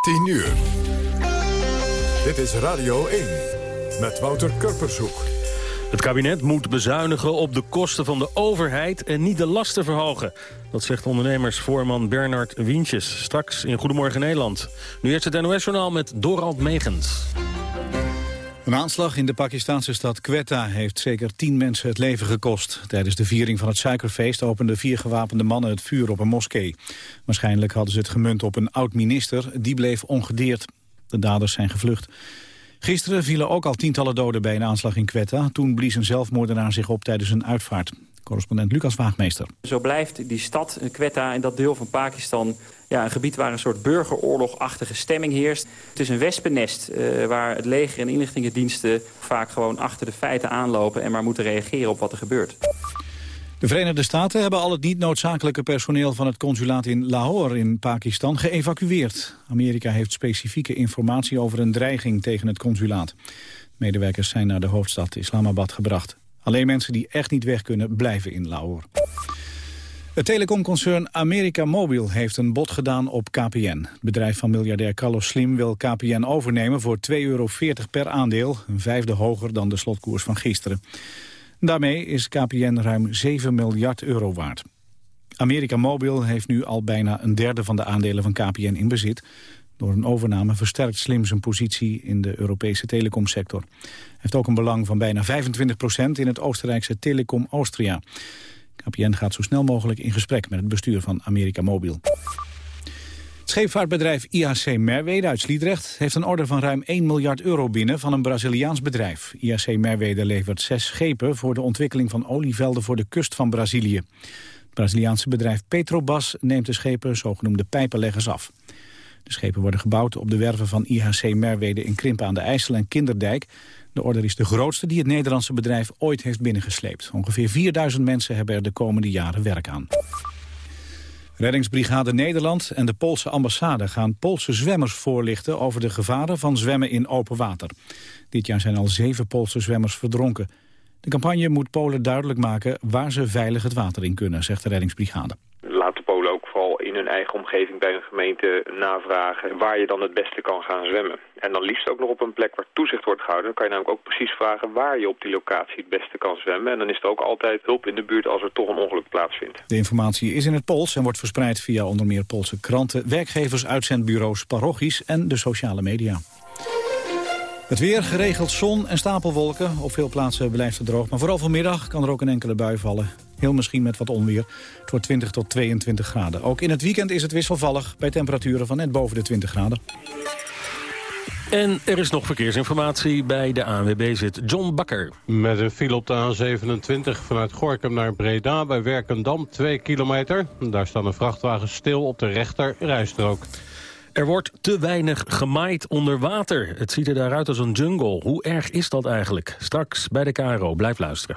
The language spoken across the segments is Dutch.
10 uur. Dit is Radio 1 met Wouter Kurpershoek. Het kabinet moet bezuinigen op de kosten van de overheid en niet de lasten verhogen. Dat zegt ondernemersvoorman Bernard Wientjes. Straks in Goedemorgen Nederland. Nu eerst het NOS-journaal met Dorald Megens. Een aanslag in de Pakistanse stad Quetta heeft zeker tien mensen het leven gekost. Tijdens de viering van het suikerfeest openden vier gewapende mannen het vuur op een moskee. Waarschijnlijk hadden ze het gemunt op een oud-minister, die bleef ongedeerd. De daders zijn gevlucht. Gisteren vielen ook al tientallen doden bij een aanslag in Quetta. Toen blies een zelfmoordenaar zich op tijdens een uitvaart. Correspondent Lucas Waagmeester. Zo blijft die stad, Quetta, in dat deel van Pakistan... Ja, een gebied waar een soort burgeroorlogachtige stemming heerst. Het is een wespennest uh, waar het leger en inlichtingendiensten... vaak gewoon achter de feiten aanlopen... en maar moeten reageren op wat er gebeurt. De Verenigde Staten hebben al het niet noodzakelijke personeel van het consulaat in Lahore in Pakistan geëvacueerd. Amerika heeft specifieke informatie over een dreiging tegen het consulaat. Medewerkers zijn naar de hoofdstad Islamabad gebracht. Alleen mensen die echt niet weg kunnen blijven in Lahore. Het telecomconcern America Mobil heeft een bod gedaan op KPN. Het bedrijf van miljardair Carlos Slim wil KPN overnemen voor 2,40 euro per aandeel. Een vijfde hoger dan de slotkoers van gisteren. Daarmee is KPN ruim 7 miljard euro waard. America Mobil heeft nu al bijna een derde van de aandelen van KPN in bezit. Door een overname versterkt Slim zijn positie in de Europese telecomsector. Hij heeft ook een belang van bijna 25% in het Oostenrijkse Telecom Austria. KPN gaat zo snel mogelijk in gesprek met het bestuur van America Mobil. Het scheepvaartbedrijf IAC Merwede uit Sliedrecht heeft een order van ruim 1 miljard euro binnen van een Braziliaans bedrijf. IAC Merwede levert zes schepen voor de ontwikkeling van olievelden voor de kust van Brazilië. Het Braziliaanse bedrijf Petrobras neemt de schepen zogenoemde pijpenleggers af. De schepen worden gebouwd op de werven van IHC Merwede in Krimpen aan de IJssel en Kinderdijk. De order is de grootste die het Nederlandse bedrijf ooit heeft binnengesleept. Ongeveer 4000 mensen hebben er de komende jaren werk aan. Reddingsbrigade Nederland en de Poolse ambassade gaan Poolse zwemmers voorlichten over de gevaren van zwemmen in open water. Dit jaar zijn al zeven Poolse zwemmers verdronken. De campagne moet Polen duidelijk maken waar ze veilig het water in kunnen, zegt de reddingsbrigade in eigen omgeving bij een gemeente navragen waar je dan het beste kan gaan zwemmen. En dan liefst ook nog op een plek waar toezicht wordt gehouden. Dan kan je namelijk ook precies vragen waar je op die locatie het beste kan zwemmen. En dan is er ook altijd hulp in de buurt als er toch een ongeluk plaatsvindt. De informatie is in het Pools en wordt verspreid via onder meer Poolse kranten, werkgevers, uitzendbureaus, parochies en de sociale media. Het weer, geregeld zon en stapelwolken. Op veel plaatsen blijft het droog. Maar vooral vanmiddag kan er ook een enkele bui vallen. Heel misschien met wat onweer. Het wordt 20 tot 22 graden. Ook in het weekend is het wisselvallig bij temperaturen van net boven de 20 graden. En er is nog verkeersinformatie. Bij de ANWB zit John Bakker. Met een file op de A27 vanuit Gorkum naar Breda bij Werkendam, 2 kilometer. Daar staan de vrachtwagens stil op de rechter rijstrook. Er wordt te weinig gemaaid onder water. Het ziet er daaruit als een jungle. Hoe erg is dat eigenlijk? Straks bij de KRO. Blijf luisteren.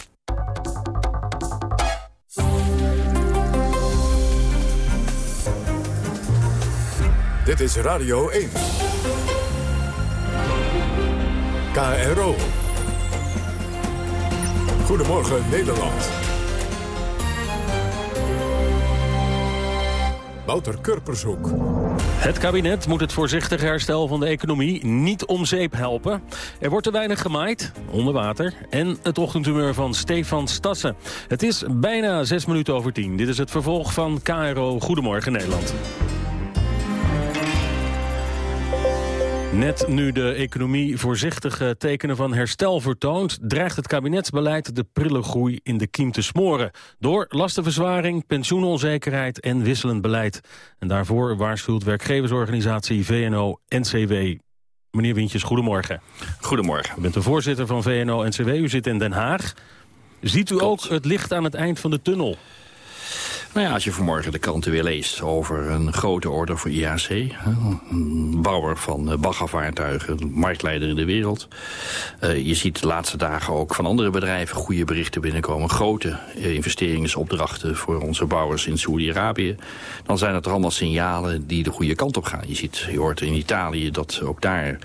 Dit is Radio 1. KRO. Goedemorgen Nederland. Wouter Kurpershoek. Het kabinet moet het voorzichtige herstel van de economie niet om zeep helpen. Er wordt te weinig gemaaid, onder water, en het ochtendhumeur van Stefan Stassen. Het is bijna zes minuten over tien. Dit is het vervolg van KRO Goedemorgen Nederland. Net nu de economie voorzichtige tekenen van herstel vertoont... dreigt het kabinetsbeleid de prille groei in de kiem te smoren... door lastenverzwaring, pensioenonzekerheid en wisselend beleid. En daarvoor waarschuwt werkgeversorganisatie VNO-NCW. Meneer Wintjes, goedemorgen. Goedemorgen. U bent de voorzitter van VNO-NCW, u zit in Den Haag. Ziet u ook het licht aan het eind van de tunnel? Nou ja, als je vanmorgen de kranten weer leest over een grote order voor IAC... een bouwer van baggervaartuigen, marktleider in de wereld. Uh, je ziet de laatste dagen ook van andere bedrijven goede berichten binnenkomen. Grote investeringsopdrachten voor onze bouwers in Saoedi-Arabië. Dan zijn het er allemaal signalen die de goede kant op gaan. Je, ziet, je hoort in Italië dat ook daar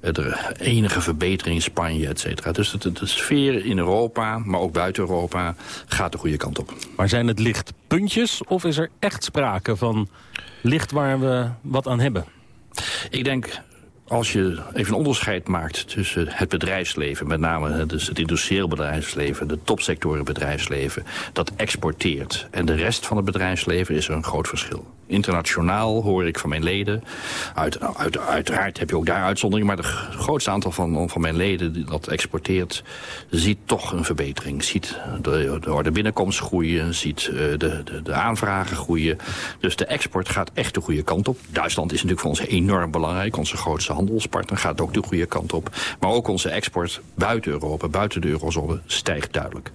de enige verbetering, Spanje, et cetera. Dus de, de sfeer in Europa, maar ook buiten Europa, gaat de goede kant op. Maar zijn het lichtpuntjes? Of is er echt sprake van licht waar we wat aan hebben? Ik denk als je even een onderscheid maakt tussen het bedrijfsleven... met name dus het industrieel bedrijfsleven, de topsectoren bedrijfsleven... dat exporteert en de rest van het bedrijfsleven is er een groot verschil. Internationaal hoor ik van mijn leden, uit, uit, uiteraard heb je ook daar uitzonderingen... maar het grootste aantal van, van mijn leden dat exporteert... ziet toch een verbetering, ziet de, de orde binnenkomst groeien... ziet de, de, de aanvragen groeien. Dus de export gaat echt de goede kant op. Duitsland is natuurlijk voor ons enorm belangrijk, onze grootste handelspartner gaat ook de goede kant op. Maar ook onze export buiten Europa, buiten de eurozone, stijgt duidelijk.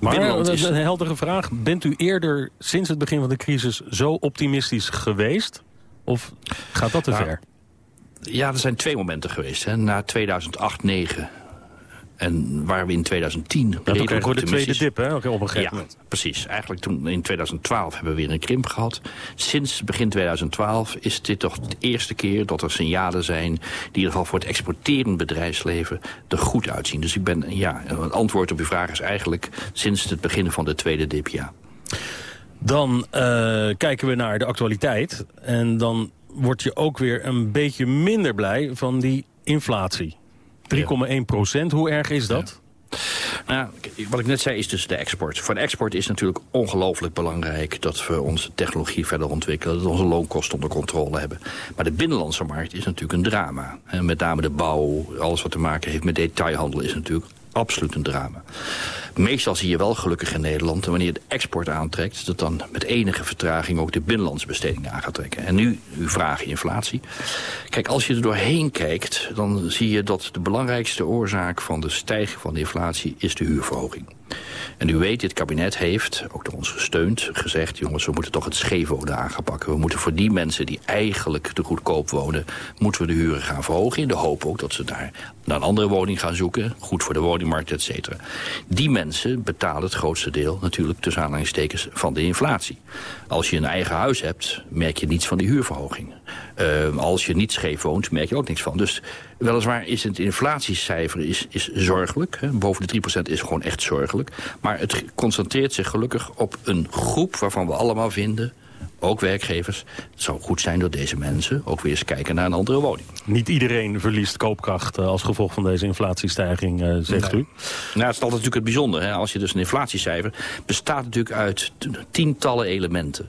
Maar is... een heldere vraag. Bent u eerder sinds het begin van de crisis zo optimistisch geweest? Of gaat dat te nou, ver? Ja, er zijn twee momenten geweest. Hè. Na 2008, 2009 en waar we in 2010... Dat ook voor de tweede dip, hè? op een gegeven ja, moment. precies. Eigenlijk toen in 2012 hebben we weer een krimp gehad. Sinds begin 2012 is dit toch de eerste keer dat er signalen zijn... die in ieder geval voor het exporterend bedrijfsleven er goed uitzien. Dus ik ben, ja, het antwoord op uw vraag is eigenlijk... sinds het begin van de tweede dip, ja. Dan uh, kijken we naar de actualiteit. En dan word je ook weer een beetje minder blij van die inflatie. 3,1 procent, hoe erg is dat? Nou, wat ik net zei is dus de export. Voor de export is natuurlijk ongelooflijk belangrijk... dat we onze technologie verder ontwikkelen... dat we onze loonkosten onder controle hebben. Maar de binnenlandse markt is natuurlijk een drama. En met name de bouw, alles wat te maken heeft met detailhandel... is natuurlijk absoluut een drama. Meestal zie je wel gelukkig in Nederland... wanneer de export aantrekt... dat dan met enige vertraging ook de binnenlandse bestedingen aan gaat trekken. En nu uw vraag inflatie. Kijk, als je er doorheen kijkt... dan zie je dat de belangrijkste oorzaak van de stijging van de inflatie... is de huurverhoging. En u weet, dit kabinet heeft, ook door ons gesteund, gezegd... jongens, we moeten toch het scheefwonen aangepakken. We moeten voor die mensen die eigenlijk te goedkoop wonen... moeten we de huren gaan verhogen. In de hoop ook dat ze daar naar een andere woning gaan zoeken. Goed voor de woningmarkt, et cetera. Die mensen betalen het grootste deel natuurlijk tussen aanhalingstekens van de inflatie. Als je een eigen huis hebt, merk je niets van die huurverhoging. Uh, als je niet scheef woont, merk je ook niks van. Dus weliswaar is het inflatiecijfer is, is zorgelijk. Hè. Boven de 3% is gewoon echt zorgelijk. Maar het concentreert zich gelukkig op een groep waarvan we allemaal vinden ook werkgevers. Het zou goed zijn dat deze mensen ook weer eens kijken naar een andere woning. Niet iedereen verliest koopkracht eh, als gevolg van deze inflatiestijging, uh, zegt nee. u? Nou, het is altijd natuurlijk het bijzonder. Hè? Als je dus een inflatiecijfer bestaat natuurlijk uit tientallen elementen.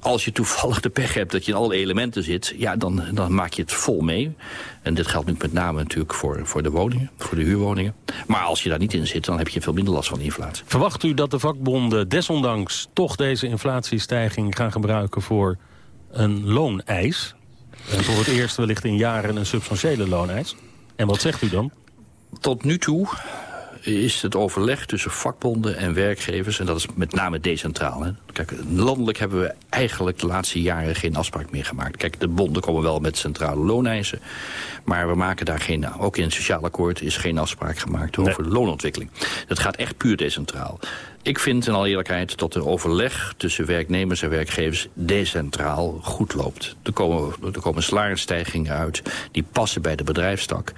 Als je toevallig de pech hebt dat je in alle elementen zit... ja, dan, dan maak je het vol mee. En dit geldt met name natuurlijk voor, voor de woningen, voor de huurwoningen. Maar als je daar niet in zit, dan heb je veel minder last van de inflatie. Verwacht u dat de vakbonden desondanks toch deze inflatiestijging gaan gebruiken... voor een looneis? En voor het eerst wellicht in jaren een substantiële looneis? En wat zegt u dan? Tot nu toe is het overleg tussen vakbonden en werkgevers... en dat is met name decentraal. Hè. Kijk, landelijk hebben we eigenlijk de laatste jaren geen afspraak meer gemaakt. Kijk, de bonden komen wel met centrale looneisen... maar we maken daar geen... ook in het sociaal akkoord is geen afspraak gemaakt over nee. loonontwikkeling. Dat gaat echt puur decentraal. Ik vind in alle eerlijkheid dat de overleg tussen werknemers en werkgevers decentraal goed loopt. Er komen, er komen salarisstijgingen uit die passen bij de bedrijfstak.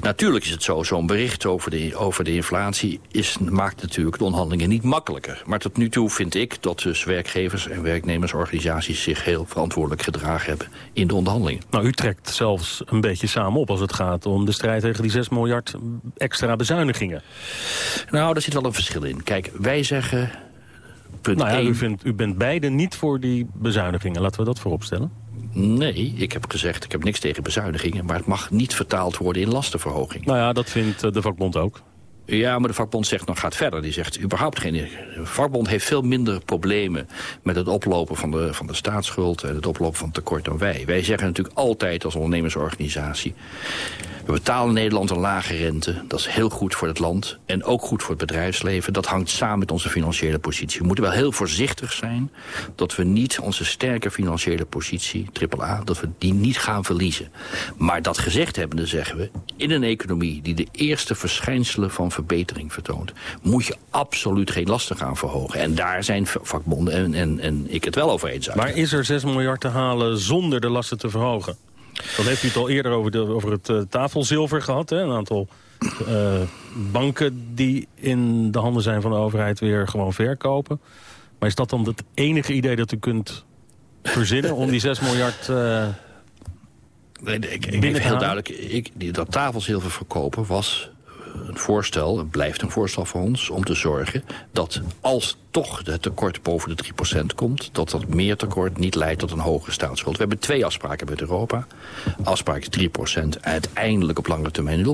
Natuurlijk is het zo, zo'n bericht over de, over de inflatie is, maakt natuurlijk de onderhandelingen niet makkelijker. Maar tot nu toe vind ik dat dus werkgevers en werknemersorganisaties zich heel verantwoordelijk gedragen hebben in de onderhandelingen. Nou, u trekt zelfs een beetje samen op als het gaat om de strijd tegen die 6 miljard extra bezuinigingen. Nou, daar zit wel een verschil in. Kijk, wij zeggen... Punt nou ja, 1, u, vindt, u bent beide niet voor die bezuinigingen. Laten we dat vooropstellen. Nee, ik heb gezegd, ik heb niks tegen bezuinigingen... maar het mag niet vertaald worden in lastenverhoging. Nou ja, dat vindt eh, de vakbond ook. Ja, maar de vakbond zegt nog gaat verder. Die zegt überhaupt geen... De vakbond heeft veel minder problemen met het oplopen van de, van de staatsschuld... en het oplopen van tekort dan wij. Wij zeggen natuurlijk altijd als ondernemersorganisatie... We betalen Nederland een lage rente. Dat is heel goed voor het land en ook goed voor het bedrijfsleven. Dat hangt samen met onze financiële positie. We moeten wel heel voorzichtig zijn dat we niet onze sterke financiële positie, AAA, dat we die niet gaan verliezen. Maar dat gezegd hebbende zeggen we, in een economie die de eerste verschijnselen van verbetering vertoont, moet je absoluut geen lasten gaan verhogen. En daar zijn vakbonden en, en, en ik het wel over eens. Maar is er 6 miljard te halen zonder de lasten te verhogen? Dan heeft u het al eerder over, de, over het uh, tafelzilver gehad. Hè? Een aantal uh, banken die in de handen zijn van de overheid weer gewoon verkopen. Maar is dat dan het enige idee dat u kunt verzinnen om die 6 miljard... Uh, nee, ik, ik, ik heel duidelijk, ik, dat tafelzilver verkopen was een voorstel, het blijft een voorstel voor ons... om te zorgen dat als toch het tekort boven de 3% komt... dat dat meer tekort niet leidt tot een hogere staatsschuld. We hebben twee afspraken met Europa. Afspraak is 3%, uiteindelijk op lange termijn 0%.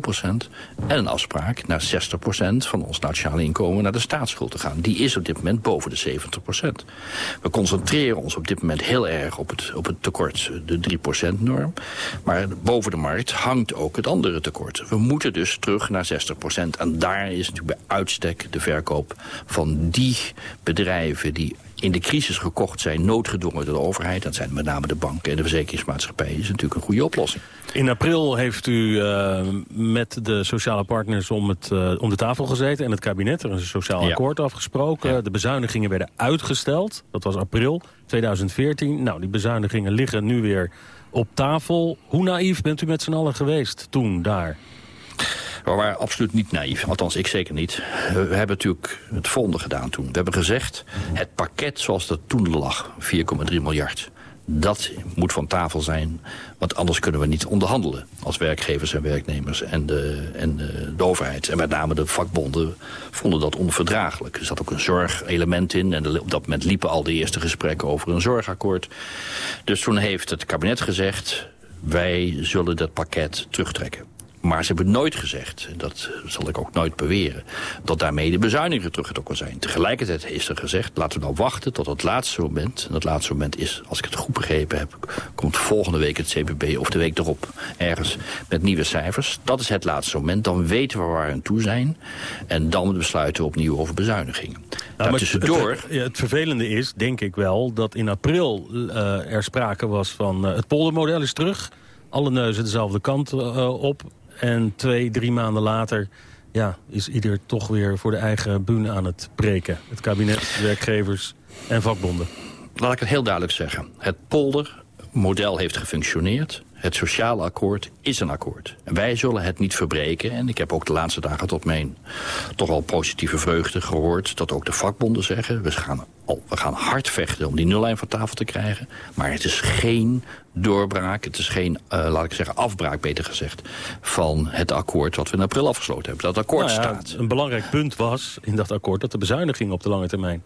En een afspraak naar 60% van ons nationale inkomen naar de staatsschuld te gaan. Die is op dit moment boven de 70%. We concentreren ons op dit moment heel erg op het, op het tekort, de 3%-norm. Maar boven de markt hangt ook het andere tekort. We moeten dus terug naar 60%. En daar is natuurlijk bij uitstek de verkoop van die bedrijven die in de crisis gekocht zijn, noodgedwongen door de overheid... dat zijn met name de banken en de verzekeringsmaatschappijen... is natuurlijk een goede oplossing. In april heeft u uh, met de sociale partners om, het, uh, om de tafel gezeten... en het kabinet er een sociaal ja. akkoord afgesproken. Ja. De bezuinigingen werden uitgesteld. Dat was april 2014. Nou, die bezuinigingen liggen nu weer op tafel. Hoe naïef bent u met z'n allen geweest toen, daar? We waren absoluut niet naïef, althans ik zeker niet. We hebben natuurlijk het volgende gedaan toen. We hebben gezegd, het pakket zoals dat toen lag, 4,3 miljard... Dat moet van tafel zijn, want anders kunnen we niet onderhandelen... als werkgevers en werknemers en de, en de, overheid. En met name de vakbonden vonden dat onverdraaglijk. Er zat ook een zorgelement in en op dat moment liepen al de eerste gesprekken over een zorgakkoord. Dus toen heeft het kabinet gezegd, wij zullen dat pakket terugtrekken. Maar ze hebben nooit gezegd, en dat zal ik ook nooit beweren... dat daarmee de bezuinigingen teruggetrokken zijn. Tegelijkertijd is er gezegd, laten we nou wachten tot het laatste moment. En dat laatste moment is, als ik het goed begrepen heb... komt volgende week het CPB of de week erop ergens met nieuwe cijfers. Dat is het laatste moment. Dan weten we waar we aan toe zijn. En dan besluiten we opnieuw over bezuinigingen. Nou, Daartussendoor... Het, het, het, vervelende is, denk ik wel, dat in april uh, er sprake was van... Uh, het poldermodel is terug alle neuzen dezelfde kant uh, op. En twee, drie maanden later ja, is ieder toch weer voor de eigen bühne aan het preken. Het kabinet, werkgevers en vakbonden. Laat ik het heel duidelijk zeggen. Het poldermodel heeft gefunctioneerd. Het sociale akkoord is een akkoord. En wij zullen het niet verbreken. En ik heb ook de laatste dagen tot mijn toch wel positieve vreugde gehoord... dat ook de vakbonden zeggen... we gaan, we gaan hard vechten om die nullijn van tafel te krijgen. Maar het is geen doorbraak. Het is geen, uh, laat ik zeggen, afbraak, beter gezegd... van het akkoord wat we in april afgesloten hebben. Dat akkoord nou ja, staat. Een belangrijk punt was in dat akkoord... dat de bezuinigingen op de lange termijn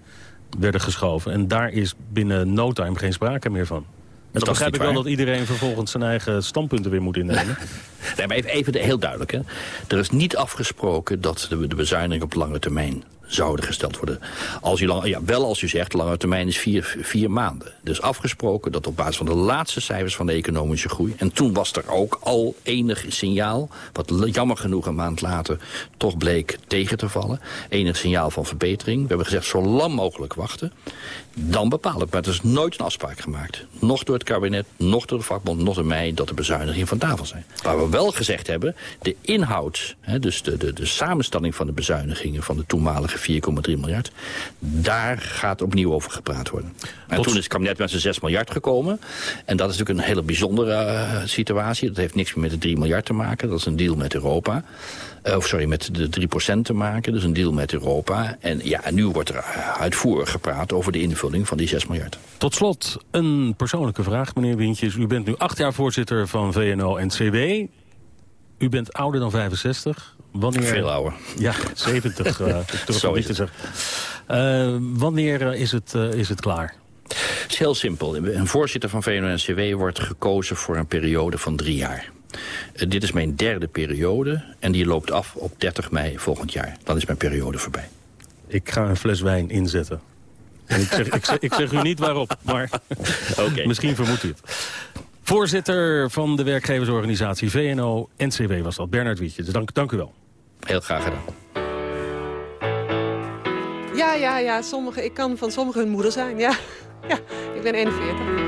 werden geschoven. En daar is binnen no time geen sprake meer van. En dan begrijp ik wel dat iedereen vervolgens zijn eigen standpunten weer moet innemen. nee, maar even, even heel duidelijk. Hè. Er is niet afgesproken dat de, de bezuiniging op lange termijn zouden gesteld worden. Als u lang, ja, wel als u zegt, lange termijn is vier, vier maanden. Dus afgesproken dat op basis van de laatste cijfers van de economische groei... en toen was er ook al enig signaal, wat jammer genoeg een maand later... toch bleek tegen te vallen, enig signaal van verbetering. We hebben gezegd, zo lang mogelijk wachten. Dan bepaal ik, maar er is nooit een afspraak gemaakt. Nog door het kabinet, nog door de vakbond, nog door mij... dat de bezuinigingen van tafel zijn. Waar we wel gezegd hebben, de inhoud... Hè, dus de, de, de samenstelling van de bezuinigingen van de toenmalige 4,3 miljard. Daar gaat opnieuw over gepraat worden. En toen is het kabinet met zijn 6 miljard gekomen. En dat is natuurlijk een hele bijzondere uh, situatie. Dat heeft niks meer met de 3 miljard te maken. Dat is een deal met Europa. Uh, of sorry, met de 3% te maken. Dus een deal met Europa. En ja, nu wordt er uitvoerig gepraat over de invulling van die 6 miljard. Tot slot een persoonlijke vraag, meneer Wintjes. U bent nu acht jaar voorzitter van VNO-NCW. U bent ouder dan 65. Wanneer... Veel ouder. Ja, 70. uh, Zo is het. Uh, wanneer is het, uh, is het klaar? Het is heel simpel. Een voorzitter van VNO-NCW wordt gekozen voor een periode van drie jaar. Uh, dit is mijn derde periode en die loopt af op 30 mei volgend jaar. Dan is mijn periode voorbij. Ik ga een fles wijn inzetten. En ik, zeg, ik, zeg, ik zeg u niet waarop, maar okay. misschien vermoedt u het. Voorzitter van de werkgeversorganisatie VNO-NCW was dat, Bernard Wietje. Dus dank, dank u wel. Heel graag gedaan. Ja, ja, ja. Sommige, ik kan van sommigen hun moeder zijn, ja. Ja, ik ben 41.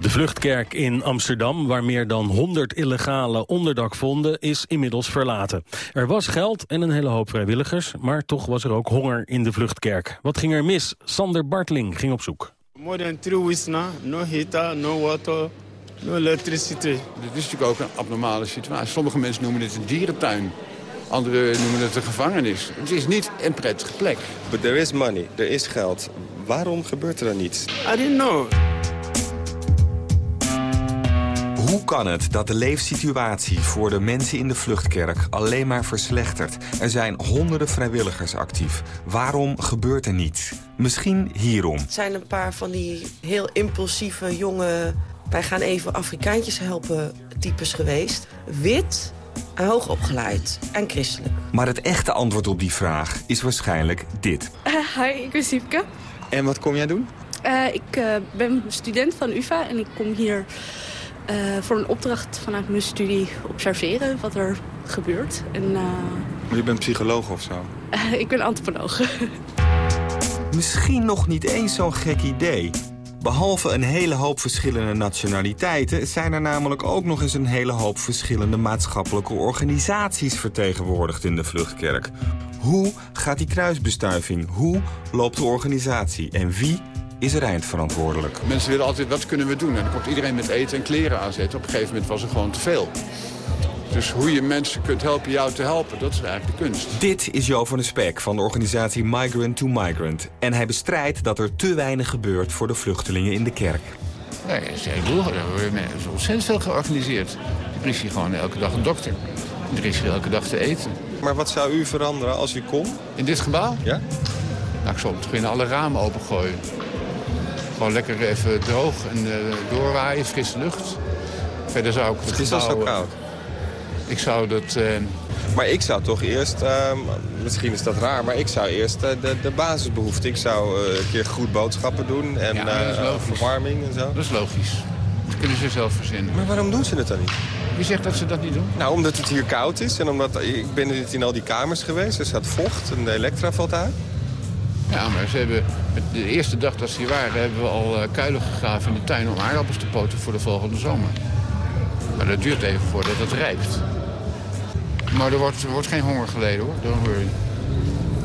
De Vluchtkerk in Amsterdam, waar meer dan 100 illegale onderdak vonden, is inmiddels verlaten. Er was geld en een hele hoop vrijwilligers, maar toch was er ook honger in de Vluchtkerk. Wat ging er mis? Sander Bartling ging op zoek. More than three weeks now, no heater, no water, no electricity. Dit is natuurlijk ook een abnormale situatie. Sommige mensen noemen dit een dierentuin. Anderen noemen het een gevangenis. Het is niet een prettige plek. But there is money, er is geld. Waarom gebeurt er dan niets? I didn't know. Hoe kan het dat de leefsituatie voor de mensen in de vluchtkerk alleen maar verslechtert? Er zijn honderden vrijwilligers actief. Waarom gebeurt er niets? Misschien hierom. Het zijn een paar van die heel impulsieve jonge... wij gaan even Afrikaantjes helpen types geweest. Wit, hoog opgeleid en christelijk. Maar het echte antwoord op die vraag is waarschijnlijk dit. Uh, hi, ik ben Siepke. En wat kom jij doen? Uh, ik uh, ben student van UvA en ik kom hier uh, voor een opdracht vanuit mijn studie observeren wat er gebeurt. En, maar je bent psycholoog of zo? ik ben antropoloog. Misschien nog niet eens zo'n gek idee. Behalve een hele hoop verschillende nationaliteiten... zijn er namelijk ook nog eens een hele hoop verschillende maatschappelijke organisaties vertegenwoordigd in de Vluchtkerk. Hoe gaat die kruisbestuiving? Hoe loopt de organisatie? En wie is er eindverantwoordelijk? Mensen willen altijd, wat kunnen we doen? En dan komt iedereen met eten en kleren aanzetten. Op een gegeven moment was er gewoon te veel. Dus hoe je mensen kunt helpen jou te helpen, dat is eigenlijk de kunst. Dit is Jo van der Spek van de organisatie Migrant to Migrant. En hij bestrijdt dat er te weinig gebeurt voor de vluchtelingen in de kerk. Nee, Er is ontzettend veel georganiseerd. Er is hier gewoon elke dag een dokter. Er is hier elke dag te eten. Maar wat zou u veranderen als u kon? In dit gebouw? Ja. Nou, ik zal beginnen alle ramen opengooien. Gewoon lekker even droog en uh, doorwaaien, frisse lucht. Verder zou ik het, het is al zo koud. Ik zou dat... Uh... Maar ik zou toch eerst, uh, misschien is dat raar, maar ik zou eerst uh, de, de basisbehoeften. Ik zou uh, een keer goed boodschappen doen en ja, verwarming en zo. Dat is logisch. Dat kunnen ze zelf verzinnen. Maar waarom doen ze het dan niet? Wie zegt dat ze dat niet doen? Nou, omdat het hier koud is en omdat ik ben in al die kamers geweest. Er staat vocht en de elektra valt uit. Ja, maar ze hebben, de eerste dag dat ze hier waren, hebben we al kuilen gegraven in de tuin om aardappels te poten voor de volgende zomer. Maar dat duurt even voordat het rijpt. Maar er wordt, er wordt geen honger geleden hoor, don't worry.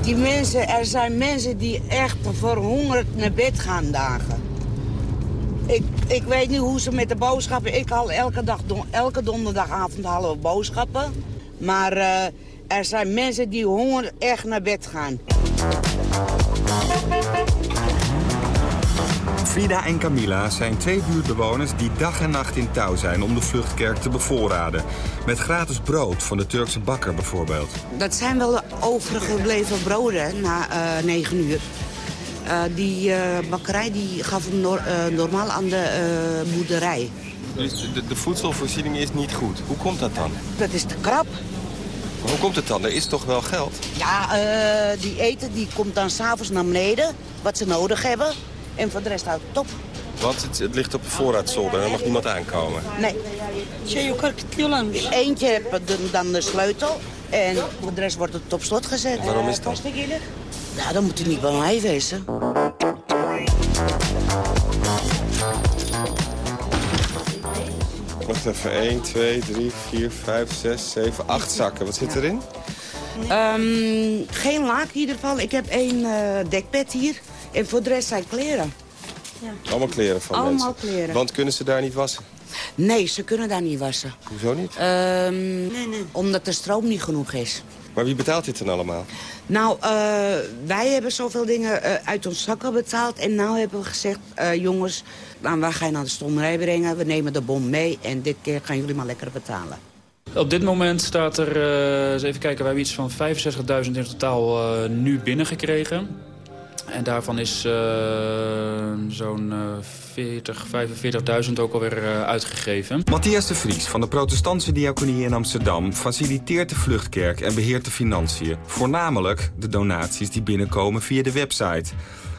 Die mensen, er zijn mensen die echt verhongerd naar bed gaan dagen. Ik, ik weet niet hoe ze met de boodschappen... Ik haal elke, dag, elke donderdagavond halen we boodschappen. Maar uh, er zijn mensen die honger echt naar bed gaan. Frida en Camilla zijn twee buurtbewoners die dag en nacht in touw zijn om de vluchtkerk te bevoorraden. Met gratis brood van de Turkse bakker bijvoorbeeld. Dat zijn wel overgebleven broden na uh, negen uur. Uh, die uh, bakkerij die gaf hem nor normaal aan de boerderij. Dus de, de, voedselvoorziening is niet goed. Hoe komt dat dan? Dat is te krap. Maar hoe komt het dan? Er is toch wel geld? Ja, die eten die komt dan s'avonds naar beneden, wat ze nodig hebben. En voor de rest houdt het top. Want het, het ligt op de voorraadzolder, er mag niemand aankomen. Nee. Eentje heeft dan de sleutel en de rest wordt het op slot gezet. Waarom is dat? Ja, dan moet u niet bij mij wezen. Wacht even, 1, 2, 3, 4, 5, 6, 7, 8 zakken. Wat zit erin? Ehm, geen laak in ieder geval. Ik heb één eh, dekbed hier. En voor de rest zijn kleren. Allemaal kleren van Allemaal mensen. kleren. Want kunnen ze daar niet wassen? Nee, ze kunnen daar niet wassen. Hoezo niet? Ehm, Omdat de stroom niet genoeg is. Maar wie betaalt dit dan allemaal? Nou, eh, wij hebben zoveel dingen eh, uit ons zakken betaald. En nou hebben we gezegd, eh, jongens, nou, wij gaan naar de stonderij brengen. We nemen de bom mee en dit keer gaan jullie maar lekker betalen. Op dit moment staat er, eh, eens even kijken, we hebben iets van 65.000 in totaal eh, nu binnengekregen. En daarvan is eh, zo'n eh 40, 45.000 ook alweer eh, uitgegeven. Matthias de Vries van de protestantse diaconie in Amsterdam... faciliteert de vluchtkerk en beheert de financiën. Voornamelijk de donaties die binnenkomen via de website.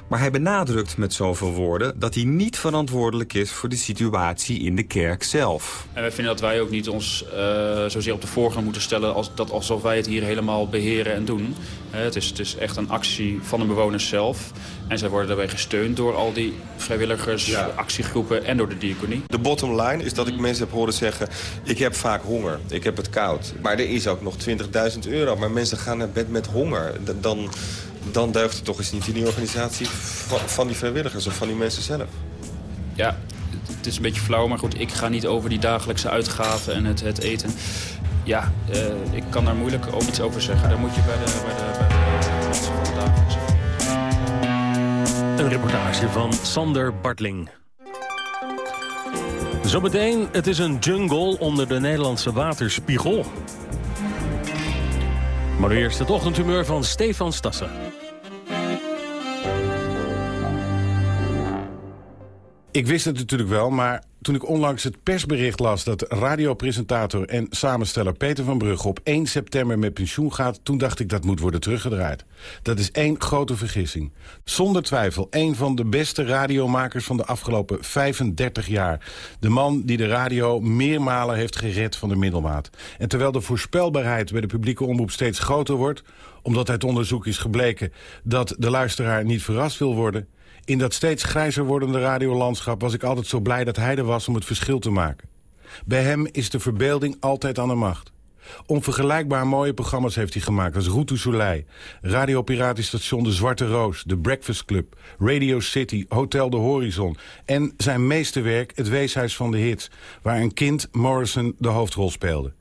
Maar hij benadrukt met zoveel woorden... dat hij niet verantwoordelijk is voor de situatie in de kerk zelf. En wij vinden dat wij ook niet ons eh, zozeer op de voorgrond moeten stellen... Als, dat alsof wij het hier helemaal beheren en doen. Het, is, het is echt een actie van de bewoners zelf. En zij worden daarbij gesteund door al die vrijwilligers, actiegroepen en door de diaconie. De bottom line is dat ik mensen heb horen zeggen... ik heb vaak honger, ik heb het koud. Maar er is ook nog 20.000 euro. Maar mensen gaan naar bed met honger. D- Dan, dan deugt het toch eens niet in die organisatie van, van die vrijwilligers of van die mensen zelf. Ja, het is een beetje flauw, maar goed, ik ga niet over die dagelijkse uitgaven en het, het eten. Ja, eh, ik kan daar moeilijk ook iets over zeggen. Daar moet je bij de, bij de, bij de mensen van de dagelijkse Een reportage van Sander Bartling. Zometeen, het is een jungle onder de Nederlandse waterspiegel. Maar nu eerst het ochtendhumeur van Stefan Stassen. Ik wist het natuurlijk wel, maar toen ik onlangs het persbericht las... dat radiopresentator en samensteller Peter van Brugge op 1 september met pensioen gaat... toen dacht ik dat moet worden teruggedraaid. Dat is één grote vergissing. Zonder twijfel een van de beste radiomakers van de afgelopen 35 jaar. De man die de radio meermalen heeft gered van de middelmaat. En terwijl de voorspelbaarheid bij de publieke omroep steeds groter wordt... omdat uit onderzoek is gebleken dat de luisteraar niet verrast wil worden... In dat steeds grijzer wordende radiolandschap was ik altijd zo blij dat hij er was om het verschil te maken. Bij hem is de verbeelding altijd aan de macht. Onvergelijkbaar mooie programma's heeft hij gemaakt als Route Soleil, Radio Piratenstation De Zwarte Roos, The Breakfast Club, Radio City, Hotel de Horizon en zijn meesterwerk Het Weeshuis van de Hits, waar een kind Morrison de hoofdrol speelde.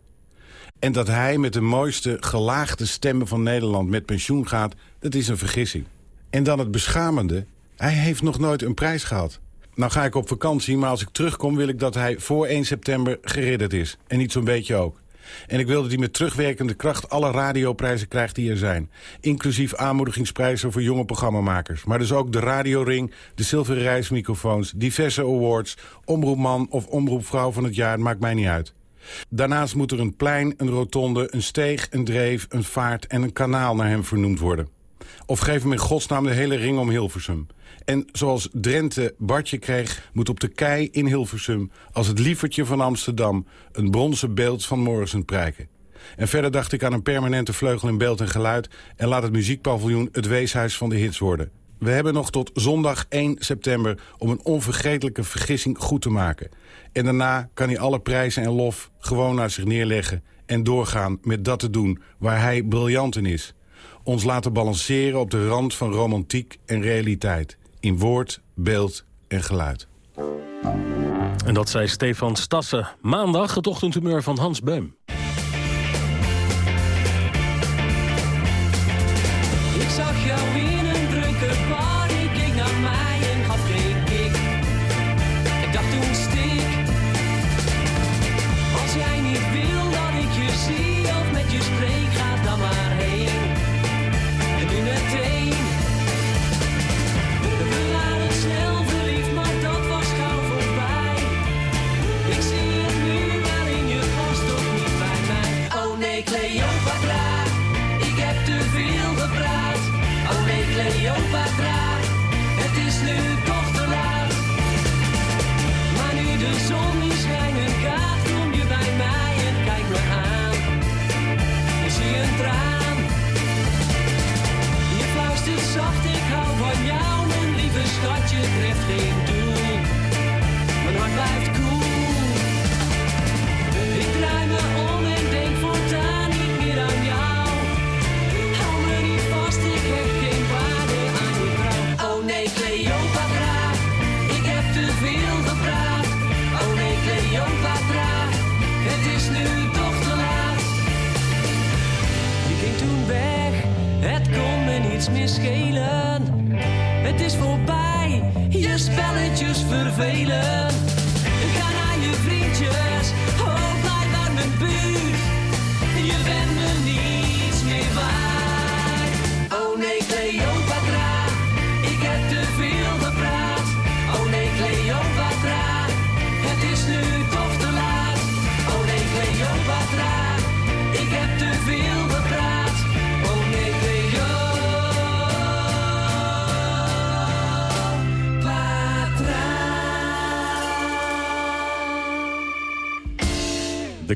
En dat hij met de mooiste gelaagde stemmen van Nederland met pensioen gaat, dat is een vergissing. En dan het beschamende, hij heeft nog nooit een prijs gehad. Nou ga ik op vakantie, maar als ik terugkom wil ik dat hij voor 1 september geridderd is. En niet zo'n beetje ook. En ik wil dat hij met terugwerkende kracht alle radioprijzen krijgt die er zijn. Inclusief aanmoedigingsprijzen voor jonge programmamakers. Maar dus ook de radioring, de zilveren reismicrofoons, diverse awards... omroepman of omroepvrouw van het jaar, maakt mij niet uit. Daarnaast moet er een plein, een rotonde, een steeg, een dreef, een vaart en een kanaal naar hem vernoemd worden. Of geef hem in godsnaam de hele ring om Hilversum. En zoals Drenthe Bartje kreeg, moet op de kei in Hilversum... als het lievertje van Amsterdam een bronzen beeld van Morrison prijken. En verder dacht ik aan een permanente vleugel in beeld en geluid... en laat het muziekpaviljoen het weeshuis van de hits worden. We hebben nog tot zondag 1 september om een onvergetelijke vergissing goed te maken. En daarna kan hij alle prijzen en lof gewoon naar zich neerleggen... en doorgaan met dat te doen waar hij briljant in is ons laten balanceren op de rand van romantiek en realiteit. In woord, beeld en geluid. En dat zei Stefan Stassen. Maandag het ochtendhumeur van Hans Beum.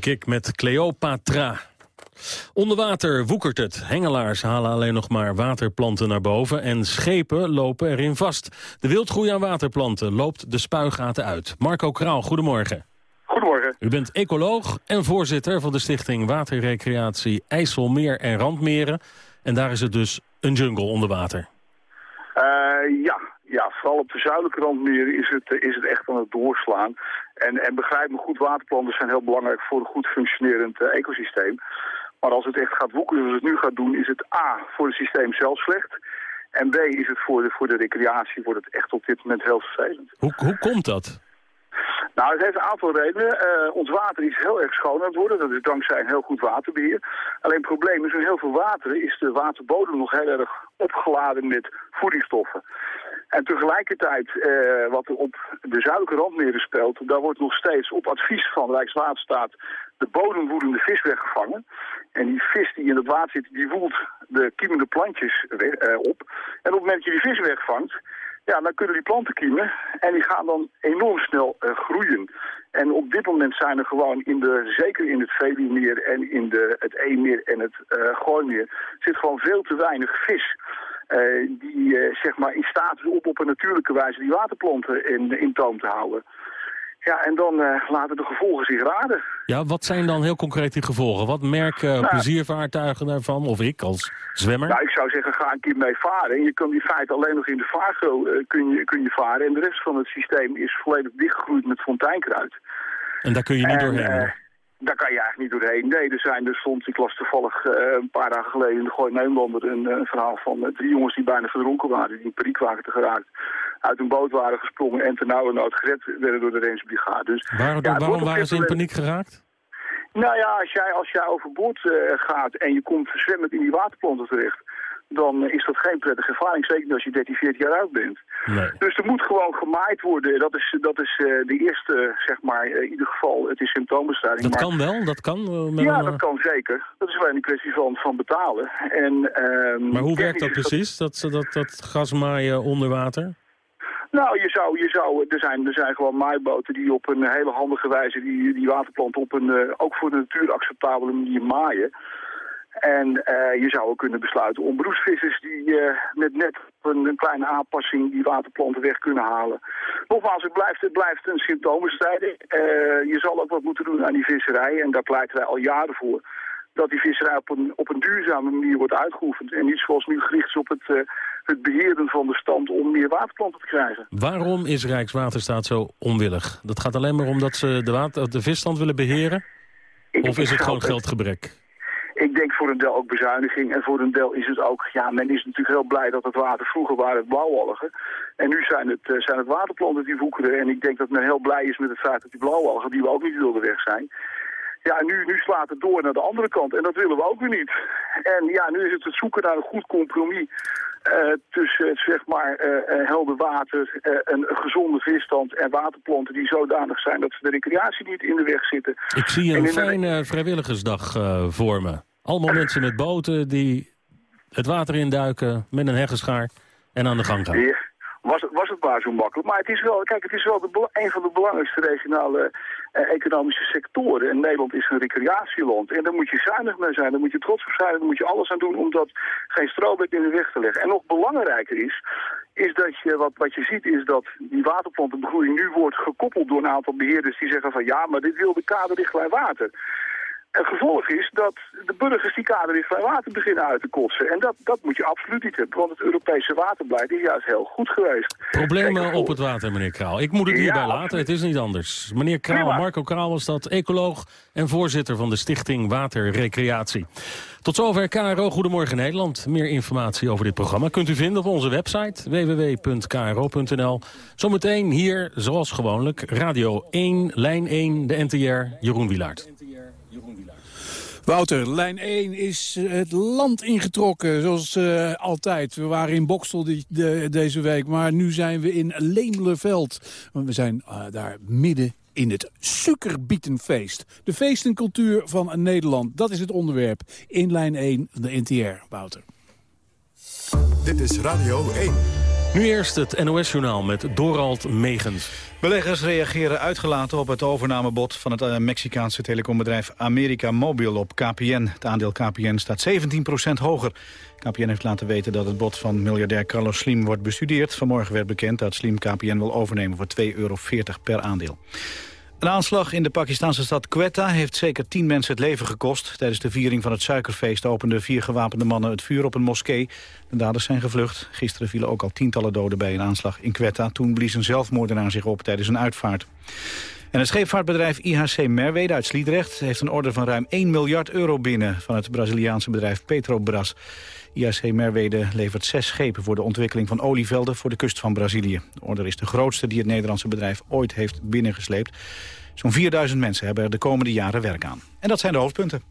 Kick met Cleopatra. Onder water woekert het. Hengelaars halen alleen nog maar waterplanten naar boven... en schepen lopen erin vast. De wildgroei aan waterplanten loopt de spuigaten uit. Marco Kraal, goedemorgen. Goedemorgen. U bent ecoloog en voorzitter van de stichting Waterrecreatie IJsselmeer en Randmeren. En daar is het dus een jungle onder water. Eh, ja. ja, vooral op de zuidelijke randmeren is het, eh, is het echt aan het doorslaan. En, en begrijp me goed, waterplanten zijn heel belangrijk voor een goed functionerend eh, ecosysteem. Maar als het echt gaat woekeren zoals het nu gaat doen, is het A, voor het systeem zelf slecht. En B, is het voor de, voor de recreatie wordt het echt op dit moment heel vervelend. Hoe, hoe komt dat? Nou, het heeft een aantal redenen. Eh, ons water is heel erg schoon aan het worden. Dat is dankzij een heel goed waterbeheer. Alleen het probleem is, in heel veel wateren is de waterbodem nog heel erg opgeladen met voedingsstoffen. En tegelijkertijd, eh, wat er op de zuidelijke randmeren speelt, daar wordt nog steeds op advies van Rijkswaterstaat de bodemwoedende vis weggevangen. En die vis die in het water zit, die woelt de kiemende plantjes eh, op. En op het moment dat je die vis wegvangt, ja, dan kunnen die planten kiemen en die gaan dan enorm snel eh, groeien. En op dit moment zijn er gewoon, in de, zeker in het Veluwemeer en in de, het Eemmeer en het uh, zit gewoon veel te weinig vis. eh, die zeg maar in staat is op op een natuurlijke wijze die waterplanten in, in toom te houden. Ja, en dan eh, laten de gevolgen zich raden. Ja, wat zijn dan heel concreet die gevolgen? Wat merken Nou, pleziervaartuigen daarvan? Of ik als zwemmer? Nou, ik zou zeggen, ga een keer mee varen. En je kan in feite alleen nog in de vaargo eh, kun, je, kun je varen. En de rest van het systeem is volledig dichtgegroeid met fonteinkruid. En daar kun je niet En, doorheen? Daar kan je eigenlijk niet doorheen. Nee, er zijn dus soms, ik las toevallig eh, een paar dagen geleden in de Gooi Nederlander een eh, verhaal van eh, drie jongens die bijna verdronken waren, die in paniek waren te geraakt. Uit een boot waren gesprongen en ternauwernood gered werden door de reddingsbrigade. Dus, Waarom, ja, waren ze in paniek geraakt? Nou ja, als jij, als jij overboord eh, gaat en je komt zwemmend in die waterplanten terecht, dan is dat geen prettige ervaring. Zeker als je 13, 14 jaar oud bent. Nee. Dus er moet gewoon gemaaid worden. Dat is, dat is eh, de eerste, zeg maar, eh, in ieder geval, het is symptoombestrijding. Dat maar- kan wel, dat kan. eh, met ja, een, dat kan zeker. Dat is alleen een kwestie van, van betalen. En, ehm, Maar hoe werkt dat precies, dat, dat, dat, dat gasmaaien onder water? Nou, je zou, je zou, er, zijn, er zijn gewoon maaiboten die op een hele handige wijze die, die waterplanten op een, ook voor de natuur acceptabele manier maaien. En eh, je zou ook kunnen besluiten om beroepsvissers die eh, met net een, een kleine aanpassing die waterplanten weg kunnen halen. Nogmaals, het blijft, het blijft een symptoombestrijding. Eh, je zal ook wat moeten doen aan die visserij en daar pleiten wij al jaren voor. Dat die visserij op een, op een duurzame manier wordt uitgeoefend. En niet zoals nu gericht is op het, eh, het beheren van de stand om meer waterplanten te krijgen. Waarom is Rijkswaterstaat zo onwillig? Dat gaat alleen maar omdat ze de, water, de visstand willen beheren? Of is het gewoon geldgebrek? Ik denk voor een deel ook bezuiniging en voor een deel is het ook... Ja, men is natuurlijk heel blij dat het water... Vroeger waren het blauwalgen en nu zijn het, eh, zijn het waterplanten die woekeren. En ik denk dat men heel blij is met het feit dat die blauwalgen, die we ook niet wilden weg zijn... Ja, nu, nu slaat het door naar de andere kant en dat willen we ook weer niet. En ja, nu is het het zoeken naar een goed compromis eh, tussen zeg maar eh, helder water, een, gezonde visstand en waterplanten die zodanig zijn dat ze de recreatie niet in de weg zitten. Ik zie En een de- fijne vrijwilligersdag voor me. Allemaal mensen met boten die het water induiken met een heggenschaar en aan de gang gaan. Was, was het maar zo makkelijk. Maar het is wel, kijk, het is wel de, een van de belangrijkste regionale eh, economische sectoren. En Nederland is een recreatieland. En daar moet je zuinig mee zijn, daar moet je trots op zijn. Daar moet je alles aan doen om dat geen strobed in de weg te leggen. En nog belangrijker is, is dat je, wat, wat je ziet is dat die waterplantenbegroeiing nu wordt gekoppeld door een aantal beheerders die zeggen van ja, maar dit wil de kaderrichtlijn water. Het gevolg is dat de burgers die kaderrichtlijn water beginnen uit te kotsen. En dat, dat moet je absoluut niet hebben, want het Europese waterbeleid is juist heel goed geweest. Problemen op het water, meneer Kraal. Ik moet het hierbij laten, het is niet anders. Meneer Kraal, Marco Kraal was dat, ecoloog en voorzitter van de Stichting Waterrecreatie. Tot zover KRO Goedemorgen Nederland. Meer informatie over dit programma kunt u vinden op onze website www.kro.nl. Zometeen hier, zoals gewoonlijk, Radio 1, Lijn 1, de NTR, Jeroen Wilaert. Wouter, lijn 1 is eh, het land ingetrokken, zoals uh, altijd. We waren in Bokstel die, de, deze week, maar nu zijn we in Leemlerveld. We zijn uh, daar midden in het suikerbietenfeest. De feestencultuur van Nederland, dat is het onderwerp. In lijn 1 van de NTR, Wouter. Dit is Radio 1. Nu eerst het NOS-journaal met Dorald Megens. Beleggers reageren uitgelaten op het overnamebod van het eh, Mexicaanse telecombedrijf America Mobile op KPN. Het aandeel KPN staat 17% hoger. KPN heeft laten weten dat het bod van miljardair Carlos Slim wordt bestudeerd. Vanmorgen werd bekend dat Slim KPN wil overnemen voor 2,40 euro per aandeel. Een aanslag in de Pakistanse stad Quetta heeft zeker tien mensen het leven gekost. Tijdens de viering van het suikerfeest openden vier gewapende mannen het vuur op een moskee. De daders zijn gevlucht. Gisteren vielen ook al tientallen doden bij een aanslag in Quetta. Toen blies een zelfmoordenaar zich op tijdens een uitvaart. En het scheepvaartbedrijf IHC Merwede uit Sliedrecht... heeft een order van ruim 1 miljard euro binnen... van het Braziliaanse bedrijf Petrobras. IHC Merwede levert zes schepen voor de ontwikkeling van olievelden... voor de kust van Brazilië. De order is de grootste die het Nederlandse bedrijf ooit heeft binnengesleept. Zo'n 4000 mensen hebben er de komende jaren werk aan. En dat zijn de hoofdpunten.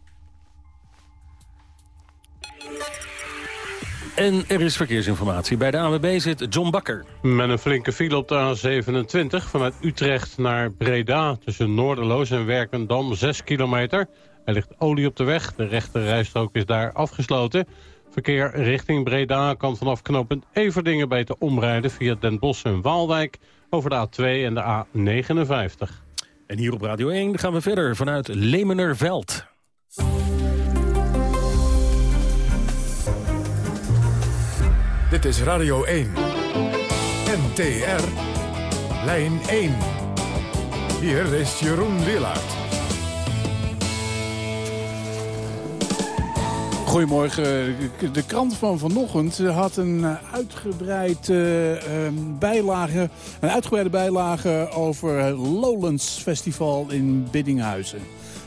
En er is verkeersinformatie. Bij de ANWB zit John Bakker. Met een flinke file op de A27 vanuit Utrecht naar Breda... tussen Noorderloos en Werkendam, 6 kilometer. Er ligt olie op de weg. De rechte rijstrook is daar afgesloten. Verkeer richting Breda kan vanaf knooppunt Everdingen beter omrijden... via Den Bosch en Waalwijk over de A2 en de A59. En hier op Radio 1 gaan we verder vanuit Lemenerveld. Dit is Radio 1. NTR. Lijn 1. Hier is Jeroen Willaert. Goedemorgen. De krant van vanochtend had een uitgebreid, uh, bijlage, een uitgebreide bijlage over het Lowlands Festival in Biddinghuizen.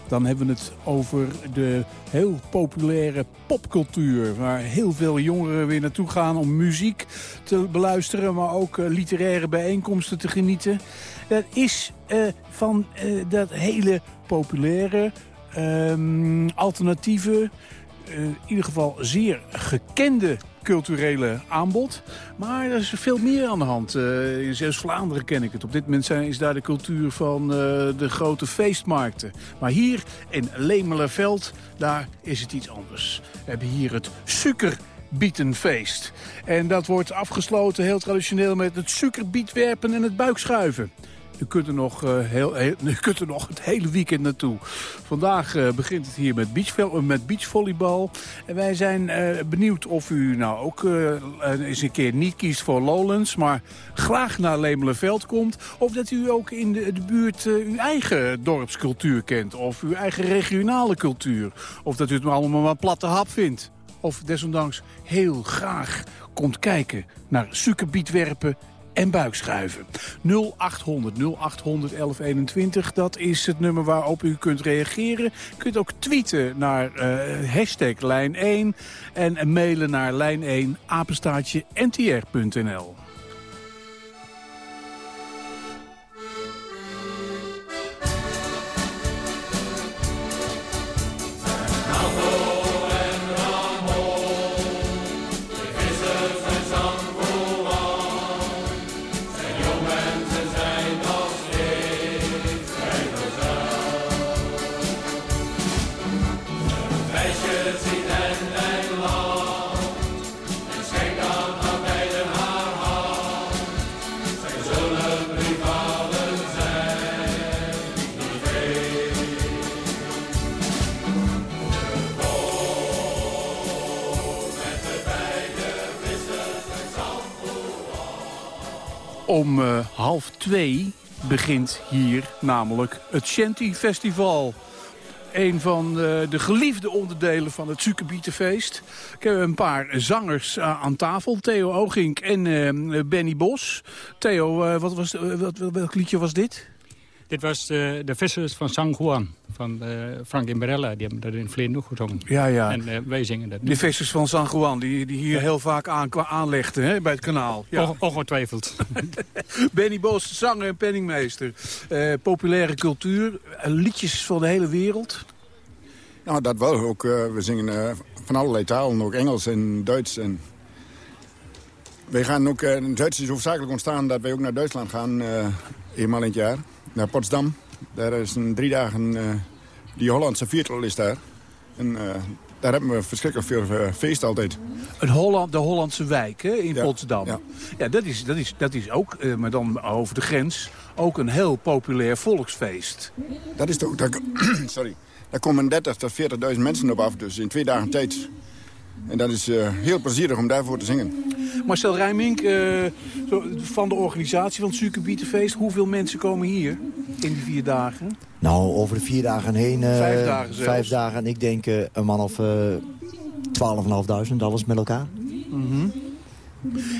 Dan hebben we het over de heel populaire popcultuur... waar heel veel jongeren weer naartoe gaan om muziek te beluisteren... maar ook uh, literaire bijeenkomsten te genieten. Dat is uh, van uh, dat hele populaire, ehm, alternatieve... in ieder geval zeer gekende culturele aanbod. Maar er is veel meer aan de hand. Uh, in Zeeuws-Vlaanderen ken ik het. Op dit moment zijn, is daar de cultuur van uh, de grote feestmarkten. Maar hier in Lemelerveld, daar is het iets anders. We hebben hier het suikerbietenfeest. En dat wordt afgesloten heel traditioneel met het suikerbietwerpen en het buikschuiven. U kunt er nog, uh, heel, kunt er nog het hele weekend naartoe. Vandaag uh, begint het hier met, beach, met beachvolleybal. En wij zijn benieuwd of u nou ook eens een keer niet kiest voor Lowlands... maar graag naar Lemelenveld komt. Of dat u ook in de, de buurt uw eigen dorpscultuur kent. Of uw eigen regionale cultuur. Of dat u het allemaal maar platte hap vindt. Of desondanks heel graag komt kijken naar suikerbietwerpen en buikschuiven. 0800 0800 1121, dat is het nummer waarop u kunt reageren. U kunt ook tweeten naar uh, hashtag lijn1 en mailen naar lijn1 apenstaartje ntr.nl. uh, half twee begint hier namelijk het Shanty Festival. een van eh, de geliefde onderdelen van het Suikerbietenfeest. Ik heb een paar zangers eh, aan tafel. Theo Ogink en Benny Bos. Theo, wat was, wat, welk liedje was dit? Dit was de, de vissers van San Juan, van eh, Frank Imberella. Die hebben dat in het verleden nog gezongen. Ja, ja. En eh, wij zingen dat nu. De vissers van San Juan, die, die hier heel vaak aan, aanlegden hè, bij het kanaal. Ja. On- ongetwijfeld. Benny Bos, zanger en penningmeester. Eh, populaire cultuur, eh, liedjes van de hele wereld. Nou, dat wel. Ook, eh, we zingen eh, van allerlei talen, ook Engels en Duits. En wij gaan ook, Duits is hoofdzakelijk ontstaan dat wij ook naar Duitsland gaan, uh, eenmaal in het jaar. Naar Potsdam. Daar is een drie dagen, uh, die Hollandse viertel is daar. En uh, daar hebben we verschrikkelijk veel uh, feest altijd. Een Holland, de Hollandse wijk hè, in ja, Potsdam. Ja, ja dat, is, dat, is, dat is ook, maar dan over de grens, ook een heel populair volksfeest. Dat is daar, sorry, daar komen 30 tot 40.000 mensen op af, dus in twee dagen tijd. En dat is uh, heel plezierig om daarvoor te zingen. Marcel Rijmink, uh, van de organisatie van het Suikerbietenfeest. Hoeveel mensen komen hier in die vier dagen? Nou, over de vier dagen heen... Uh, vijf dagen zelfs. Vijf dagen, ik denk een man of 12.500, alles met elkaar. Mm -hmm.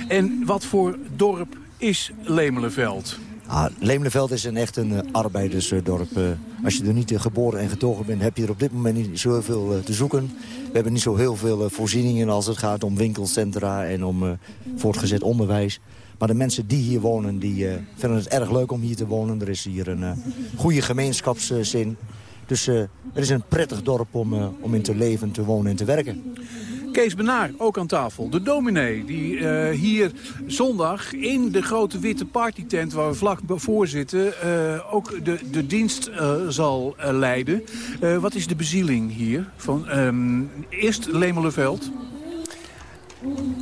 En wat voor dorp is Lemelenveld? Ah, Lemelenveld is een echt een uh, arbeidersdorp. Uh, als je er niet uh, geboren en getogen bent, heb je er op dit moment niet zo heel veel te zoeken. We hebben niet zo heel veel voorzieningen als het gaat om winkelcentra en om voortgezet onderwijs. Maar de mensen die hier wonen, die vinden het erg leuk om hier te wonen. Er is hier een goede gemeenschapszin. Dus het is een prettig dorp om, om in te leven, te wonen en te werken. Kees Benaar, ook aan tafel. De dominee, die uh, hier zondag in de grote witte partytent... waar we vlak voor zitten, uh, ook de, de dienst uh, zal leiden. wat is de bezieling hier? Van, um, eerst Lemelenveld.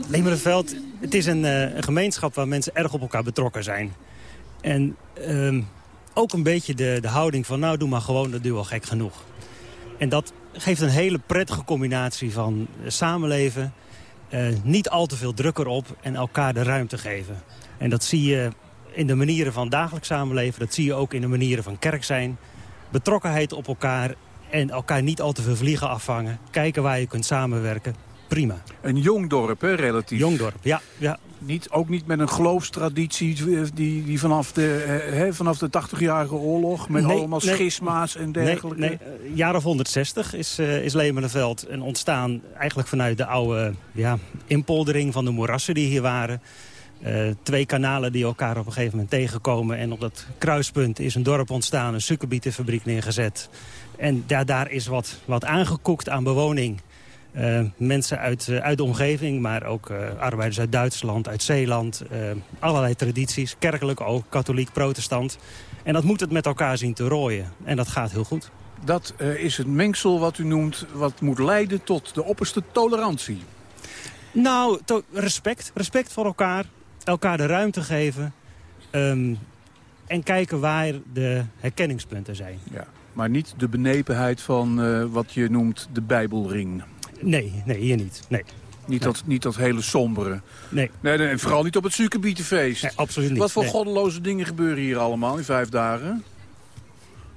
Lemelenveld, het is een, een, gemeenschap waar mensen erg op elkaar betrokken zijn. En um, ook een beetje de, de houding van... nou, doe maar gewoon, dat doe wel gek genoeg. En dat geeft een hele prettige combinatie van samenleven... Uh, niet al te veel druk erop en elkaar de ruimte geven. En dat zie je in de manieren van dagelijks samenleven. Dat zie je ook in de manieren van kerk zijn. Betrokkenheid op elkaar en elkaar niet al te veel vliegen afvangen. Kijken waar je kunt samenwerken. Prima. Een jong dorp, hè, relatief. Jong dorp, ja. ja. Niet, ook niet met een geloofstraditie die, die vanaf de, hè, vanaf de 80-jarige oorlog... met nee, allemaal nee, schisma's en dergelijke. Nee, nee. jaar of 160 is, uh, is Lemelenveld en ontstaan eigenlijk vanuit de oude ja, inpoldering van de moerassen die hier waren. Uh, twee kanalen die elkaar op een gegeven moment tegenkomen. En op dat kruispunt is een dorp ontstaan, een suikerbietenfabriek neergezet. En ja, daar is wat, wat aangekoekt aan bewoning... Uh, mensen uit, uh, uit de omgeving, maar ook uh, arbeiders uit Duitsland, uit Zeeland. allerlei tradities, kerkelijk ook, katholiek, protestant. En dat moet het met elkaar zien te rooien. En dat gaat heel goed. Dat is het mengsel wat u noemt, wat moet leiden tot de opperste tolerantie. Nou, to respect. Respect voor elkaar. Elkaar de ruimte geven. Um, en kijken waar de herkenningspunten zijn. Ja, maar niet de benepenheid van wat je noemt de bijbelring. Nee, nee, hier niet. Nee. Niet, nee. dat, niet dat hele sombere. Nee. nee, nee vooral niet op het suikerbietenfeest. Nee, absoluut niet. Wat voor goddeloze dingen gebeuren hier allemaal in vijf dagen?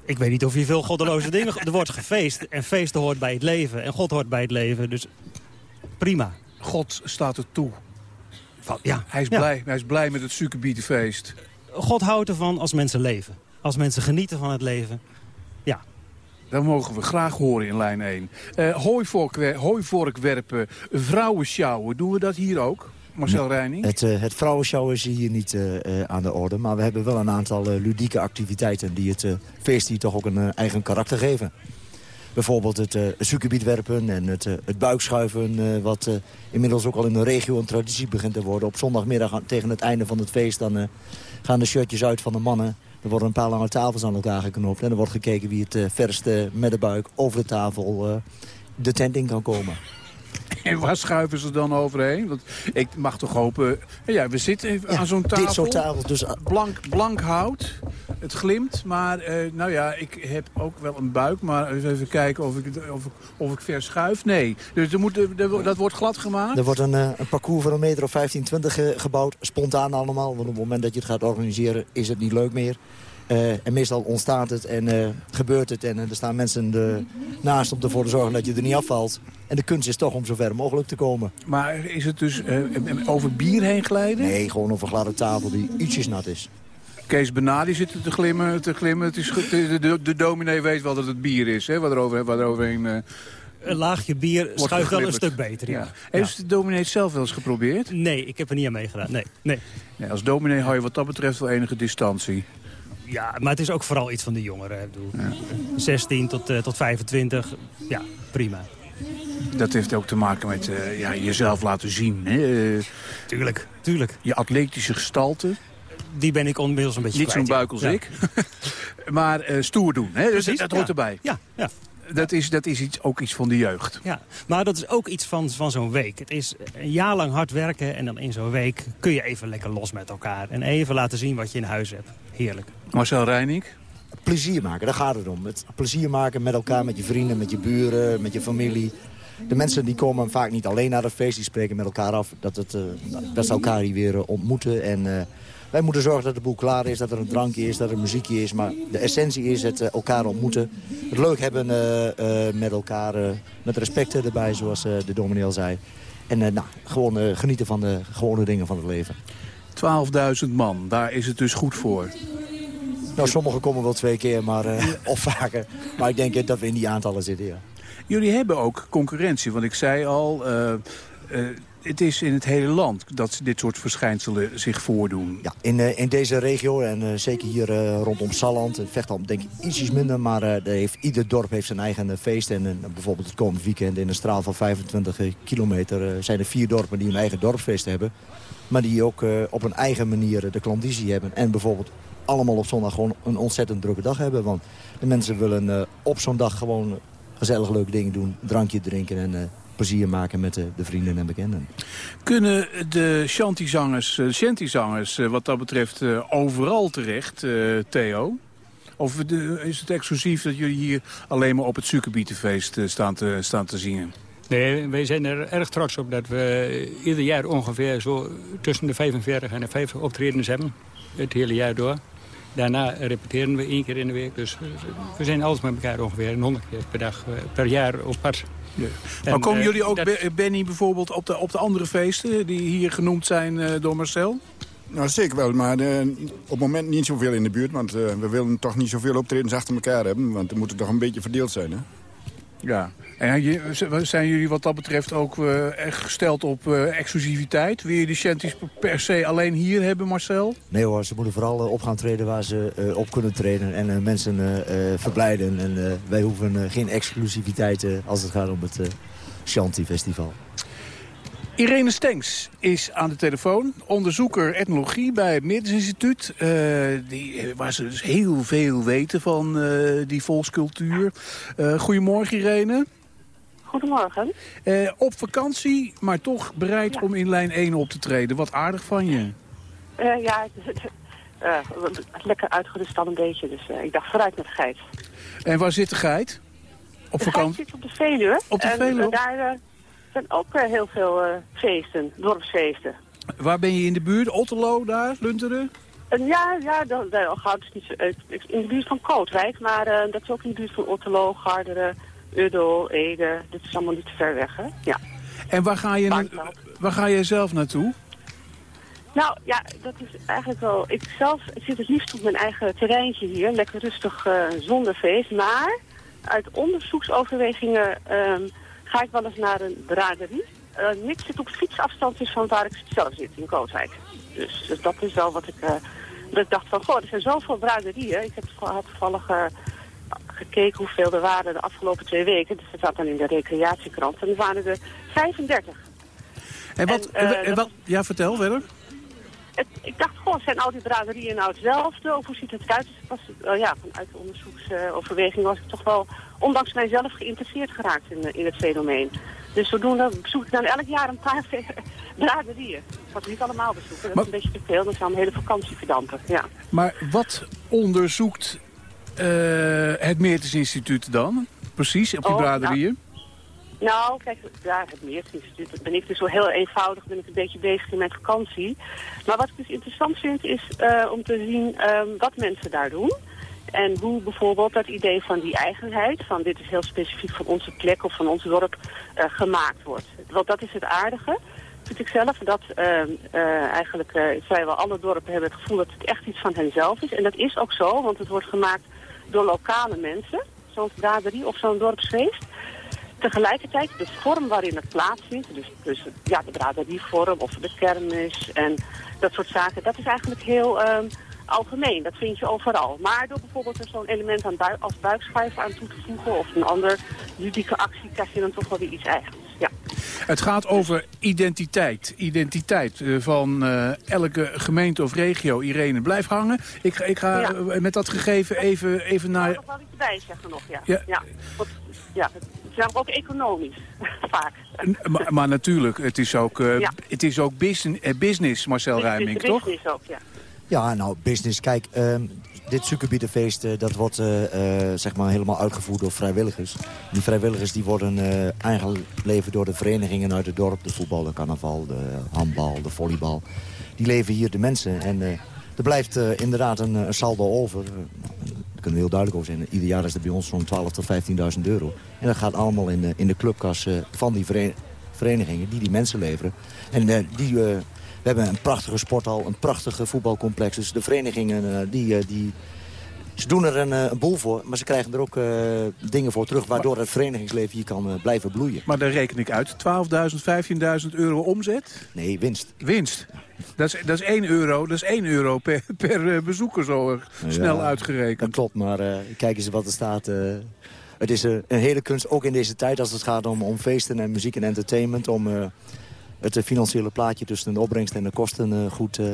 Ik weet niet of hier veel goddeloze dingen... Er wordt gefeest en feesten hoort bij het leven. En God hoort bij het leven, dus prima. God staat er toe. Van, ja. Hij is, ja. blij, hij is blij met het suikerbietenfeest. God houdt ervan als mensen leven. Als mensen genieten van het leven. Dat mogen we graag horen in lijn 1. Uh, hooivork, hooivork werpen, vrouwen sjouwen. Doen we dat hier ook? Marcel Reining? Het, uh, het vrouwenshow is hier niet uh, aan de orde. Maar we hebben wel een aantal ludieke activiteiten... die het feest hier toch ook een eigen karakter geven. Bijvoorbeeld het, suikerbiet werpen en het, het buikschuiven... wat inmiddels ook al in de regio een traditie begint te worden. Op zondagmiddag tegen het einde van het feest... dan gaan de shirtjes uit van de mannen... Er worden een paar lange tafels aan elkaar geknopt. En er wordt gekeken wie het uh, verst uh, met de buik over de tafel uh, de tent in kan komen. En waar schuiven ze dan overheen? Want ik mag toch hopen... Ja, we zitten ja, aan zo'n tafel. Dit soort tafels. Dus... Blank, blank hout. Het glimt. Maar nou ja, ik heb ook wel een buik. Maar even kijken of ik, of of ik ver schuif. Nee. Dus er moet, er, dat wordt glad gemaakt? Er wordt een, een parcours van een meter of 15, 20 gebouwd. Spontaan allemaal. Want op het moment dat je het gaat organiseren is het niet leuk meer. Eh, en meestal ontstaat het en eh, gebeurt het. En eh, er staan mensen naast om ervoor te zorgen dat je er niet afvalt. En de kunst is toch om zo ver mogelijk te komen. Maar is het dus eh, over bier heen glijden? Nee, gewoon over gladde tafel die ietsjes nat is. Kees Benadi zit er te glimmen. Te glimmen. Het is, goed, de, de, de dominee weet wel dat het bier is, hè, wat er, over, wat er overheen... eh, Een laagje bier schuift wel een stuk beter, ja. Heeft de dominee het zelf wel eens geprobeerd? Nee, ik heb er niet aan meegedaan. Nee, nee. Nee, als dominee hou je wat dat betreft wel enige distantie. Ja, maar het is ook vooral iets van de jongeren. Ik bedoel, 16 tot, eh, tot 25, ja, prima. Dat heeft ook te maken met eh, ja, jezelf laten zien. Hè? Eh, tuurlijk, tuurlijk. Je atletische gestalte. Die ben ik inmiddels een beetje Niet zo'n buik als ja. ik. maar stoer doen, hè? Precies, dat hoort ja. erbij. Ja, ja. Dat is, dat is iets, ook iets van de jeugd. Ja, maar dat is ook iets van, van zo'n week. Het is een jaar lang hard werken en dan in zo'n week kun je even lekker los met elkaar. En even laten zien wat je in huis hebt. Heerlijk. Marcel Reining? Plezier maken, daar gaat het om. Het plezier maken met elkaar, met je vrienden, met je buren, met je familie. De mensen die komen vaak niet alleen naar het feest, die spreken met elkaar af dat, het, eh, dat ze elkaar hier weer eh, ontmoeten. En eh, wij moeten zorgen dat de boel klaar is, dat er een drankje is, dat er muziekje is. Maar de essentie is het elkaar ontmoeten. Het leuk hebben eh, eh, met elkaar, eh, met respect erbij, zoals eh, de dominee al zei. En eh, nou, gewoon genieten van de gewone dingen van het leven. 12.000 man, daar is het dus goed voor. Nou, sommigen komen wel twee keer, maar, eh, of vaker. Maar ik denk dat we in die aantallen zitten, ja. Jullie hebben ook concurrentie, want ik zei al... eh, eh, het is in het hele land dat dit soort verschijnselen zich voordoen. Ja, in, in deze regio en zeker hier rondom Salland, Vechtland denk ik ietsjes minder, maar heeft, ieder dorp heeft zijn eigen feest. En bijvoorbeeld het komend weekend in een straal van 25 kilometer zijn er vier dorpen die hun eigen dorpsfeest hebben. Maar die ook eh, op een eigen manier de klandizie hebben. En bijvoorbeeld allemaal op zondag gewoon een ontzettend drukke dag hebben. Want de mensen willen eh, op zo'n dag gewoon gezellig leuke dingen doen, drankje drinken en eh, plezier maken met eh, de vrienden en bekenden. Kunnen de shantyzangers, shantyzangers wat dat betreft overal terecht, Theo? Of de- is het exclusief dat jullie hier alleen maar op het Suikerbietenfeest eh, staan, te, staan te zingen? Nee, wij zijn er erg trots op dat we ieder jaar ongeveer zo tussen de 45 en de 50 optredens hebben. Het hele jaar door. Daarna repeteren we één keer in de week. Dus eh, we zijn alles met elkaar ongeveer 100 keer per dag, eh, per jaar op pad. Maar En, komen eh, jullie ook, dat- Benny, bijvoorbeeld op de, op de andere feesten die hier genoemd zijn eh, door Marcel? Nou, zeker wel, maar eh, op het moment niet zoveel in de buurt. Want eh, we willen toch niet zoveel optredens achter elkaar hebben. Want er moeten toch een beetje verdeeld zijn, hè? Ja. En zijn jullie wat dat betreft ook eh, echt gesteld op eh, exclusiviteit? Wil je die shanties per se alleen hier hebben, Marcel? Nee hoor, ze moeten vooral eh, op gaan treden waar ze op kunnen treden en mensen verblijden. En wij hoeven geen exclusiviteit als het gaat om het Shanti Festival. Irene Stenks is aan de telefoon. Onderzoeker etnologie bij het Meertens Instituut. die, waar ze dus heel veel weten van die volkscultuur. Goedemorgen Irene. Goedemorgen. Eh, op vakantie, maar toch bereid om in lijn 1 op te treden. Wat aardig van je. Eh, ja, eh, lekker uitgerust al een beetje. Dus ik dacht vooruit met de geit. En waar zit de geit? Op de geit vakantie? zit op de Veluwe. Op de en, Veluwe? eh, daar zijn ook heel veel feesten, dorpsfeesten. Waar ben je in de buurt? Otterlo daar, Lunteren? En ja, ja dus niet zo, eh, in de buurt van Kootwijk. Maar dat is ook in de buurt van Otterlo, Garderen, Uddel, Ede. Dit is allemaal niet te ver weg, hè? Ja. En waar ga je, waar ga je zelf naartoe? Nou ja, dat is eigenlijk wel... Ik zelf zit het liefst op mijn eigen terreintje hier. Lekker rustig eh, zonder feest. Maar uit onderzoeksoverwegingen ehm, ga ik wel eens naar een braderie. Eh niks zit op fietsafstand is van waar ik zelf zit, in Kootwijk. Dus, dus dat is wel wat ik... eh, dat ik dacht van, goh, er zijn zoveel braderieën. Ik heb had toevallig gekeken hoeveel er waren de afgelopen twee weken. Dus dat zat dan in de recreatiekrant. En er waren er 35. En wat, En, eh, en, wat ja, vertel verder. Het, ik dacht, goh, zijn al die braderieën nou hetzelfde? Of hoe ziet het eruit? Dus was, eh, ja, vanuit de onderzoeksoverweging was ik toch wel, ondanks mijzelf, geïnteresseerd geraakt in, eh, in het fenomeen. Dus zodoende bezoek ik dan elk jaar een paar braderieën. Ik had niet allemaal bezoeken, dat Maar- is een beetje te veel. Dan zou mijn hele vakantie verdampen, ja. Maar wat onderzoekt het Meertens Instituut dan? Precies, op die Oh, braderieën? Nou, kijk, daar het Meersinstituut ben ik dus zo heel eenvoudig, ben ik een beetje bezig in mijn vakantie. Maar wat ik dus interessant vind is uh, om te zien um, wat mensen daar doen. En hoe bijvoorbeeld dat idee van die eigenheid, van dit is heel specifiek van onze plek of van ons dorp, uh, gemaakt wordt. Want dat is het aardige, vind ik zelf, dat uh, uh, eigenlijk vrijwel alle dorpen hebben het gevoel dat het echt iets van henzelf is. En dat is ook zo, want het wordt gemaakt door lokale mensen, zo'n braderie of zo'n dorpsfeest. Tegelijkertijd de vorm waarin het plaatsvindt, dus, dus ja, de braderievorm of de kermis en dat soort zaken, dat is eigenlijk heel um, algemeen. Dat vind je overal. Maar door bijvoorbeeld er zo'n element aan bui als buikschuif aan toe te voegen of een andere ludieke actie, krijg je dan toch wel weer iets eigens. Ja. Het gaat over identiteit. Identiteit uh, van uh, elke gemeente of regio. Irene, blijf hangen. Ik, ik ga ja. uh, met dat gegeven even, even naar... Ik nog wel iets bij zeggen nog, ja. Ja, ja. Want, ja het is ook economisch, vaak. Maar, maar, natuurlijk, het is ook, uh, ja. het is ook business, business Marcel het Ruiming, is toch? Business ook, ja. Ja, nou, business. Kijk, um, dit suikerbietenfeest, uh, dat wordt uh, zeg maar helemaal uitgevoerd door vrijwilligers. Die vrijwilligers die worden aangeleverd door de verenigingen uit het dorp. De voetbal, de carnaval, de handbal, de volleybal. Die leven hier de mensen. En er blijft inderdaad een, een saldo over kunnen we heel duidelijk over zijn. Ieder jaar is er bij ons zo'n 12.000 tot 15.000 euro. En dat gaat allemaal in in de clubkas uh, van die verenigingen die die mensen leveren. En die, hebben een prachtige sporthal, een prachtige voetbalcomplex. Dus de verenigingen die, die, ze doen er een, een, boel voor, maar ze krijgen er ook uh, dingen voor terug... waardoor het verenigingsleven hier kan uh, blijven bloeien. Maar daar reken ik uit. 12.000, 15.000 euro omzet? Nee, winst. Winst. Dat is, dat is 1 euro, dat is 1 euro per, per uh, bezoeker zo snel uitgerekend. Dat klopt, maar kijk eens wat er staat... het is een hele kunst, ook in deze tijd als het gaat om, om feesten en muziek en entertainment... om het financiële plaatje tussen de opbrengst en de kosten uh, goed, uh,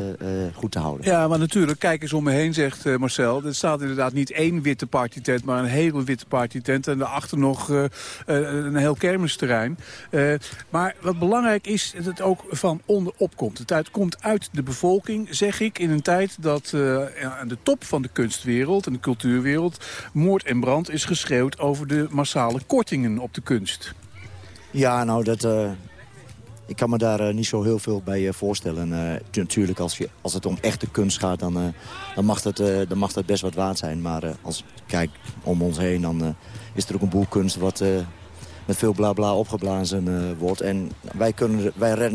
goed te houden. Ja, maar natuurlijk, kijk eens om me heen, zegt Marcel. Er staat inderdaad niet één witte partytent, maar een hele witte partytent. En daarachter nog een heel kermisterrein. maar wat belangrijk is, dat het ook van onderop komt. Het uit, komt uit de bevolking, zeg ik, in een tijd dat aan de top van de kunstwereld en de cultuurwereld... moord en brand is geschreeuwd over de massale kortingen op de kunst. Ja, nou, dat, ik kan me daar uh, niet zo heel veel bij uh, voorstellen. Uh, natuurlijk, als, je, als het om echte kunst gaat, dan, dan, mag, dat, dan mag dat best wat waard zijn. Maar als ik kijk om ons heen, dan is er ook een boel kunst wat met veel blabla bla opgeblazen wordt. En wij, kunnen, wij,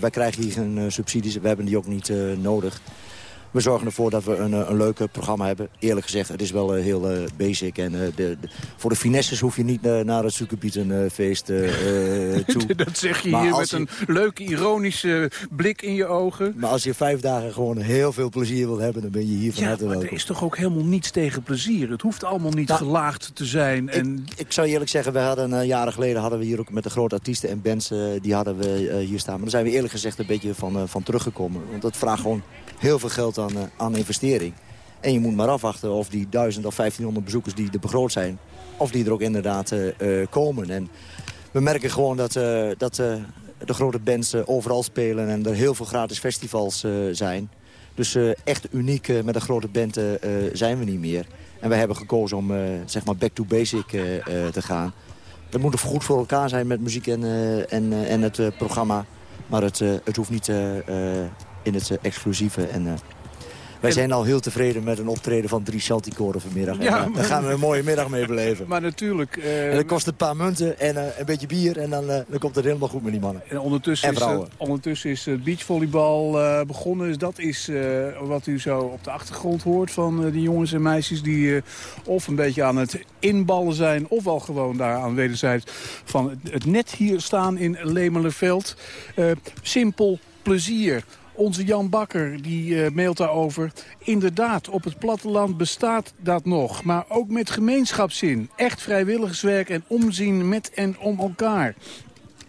wij krijgen hier geen subsidies, we hebben die ook niet nodig. We zorgen ervoor dat we een, een leuk programma hebben. Eerlijk gezegd, het is wel heel uh, basic. En de, de, voor de finesses hoef je niet naar het suikerbietenfeest toe. dat zeg je maar hier met je... een leuke, ironische blik in je ogen. Maar als je vijf dagen gewoon heel veel plezier wil hebben... dan ben je hier van ja, harte welkom. er is toch ook helemaal niets tegen plezier? Het hoeft allemaal niet nou, gelaagd te zijn. En... Ik, ik zou eerlijk zeggen, we hadden, jaren geleden hadden we hier ook met de grote artiesten en bands... die hadden we hier staan. Maar daar zijn we eerlijk gezegd een beetje van, van teruggekomen. Want dat vraagt gewoon heel veel geld aan, uh, aan investering. En je moet maar afwachten of die 1000 of 1500 bezoekers die er begroot zijn... of die er ook inderdaad uh, uh, komen. En we merken gewoon dat, dat de grote bands overal spelen... en er heel veel gratis festivals zijn. Dus echt uniek met een grote band zijn we niet meer. En we hebben gekozen om zeg maar back to basic te gaan. Dat moet goed voor elkaar zijn met muziek en, en, en het programma. Maar het, het hoeft niet in het exclusieve. En, uh, wij zijn al heel tevreden met een optreden van drie Celticoren vanmiddag. Ja, en, uh, daar gaan we een mooie middag mee beleven. Maar natuurlijk... en dat kost een paar munten en een beetje bier. En dan, dan komt het helemaal goed met die mannen. En ondertussen, en is, ondertussen is het beachvolleybal begonnen. Dus dat is wat u zo op de achtergrond hoort van die jongens en meisjes... die of een beetje aan het inballen zijn... of al gewoon daar aan wederzijds van het, het net hier staan in Lemelerveld. simpel plezier. Onze Jan Bakker die uh, mailt daarover. Inderdaad, op het platteland bestaat dat nog. Maar ook met gemeenschapszin. Echt vrijwilligerswerk en omzien met en om elkaar.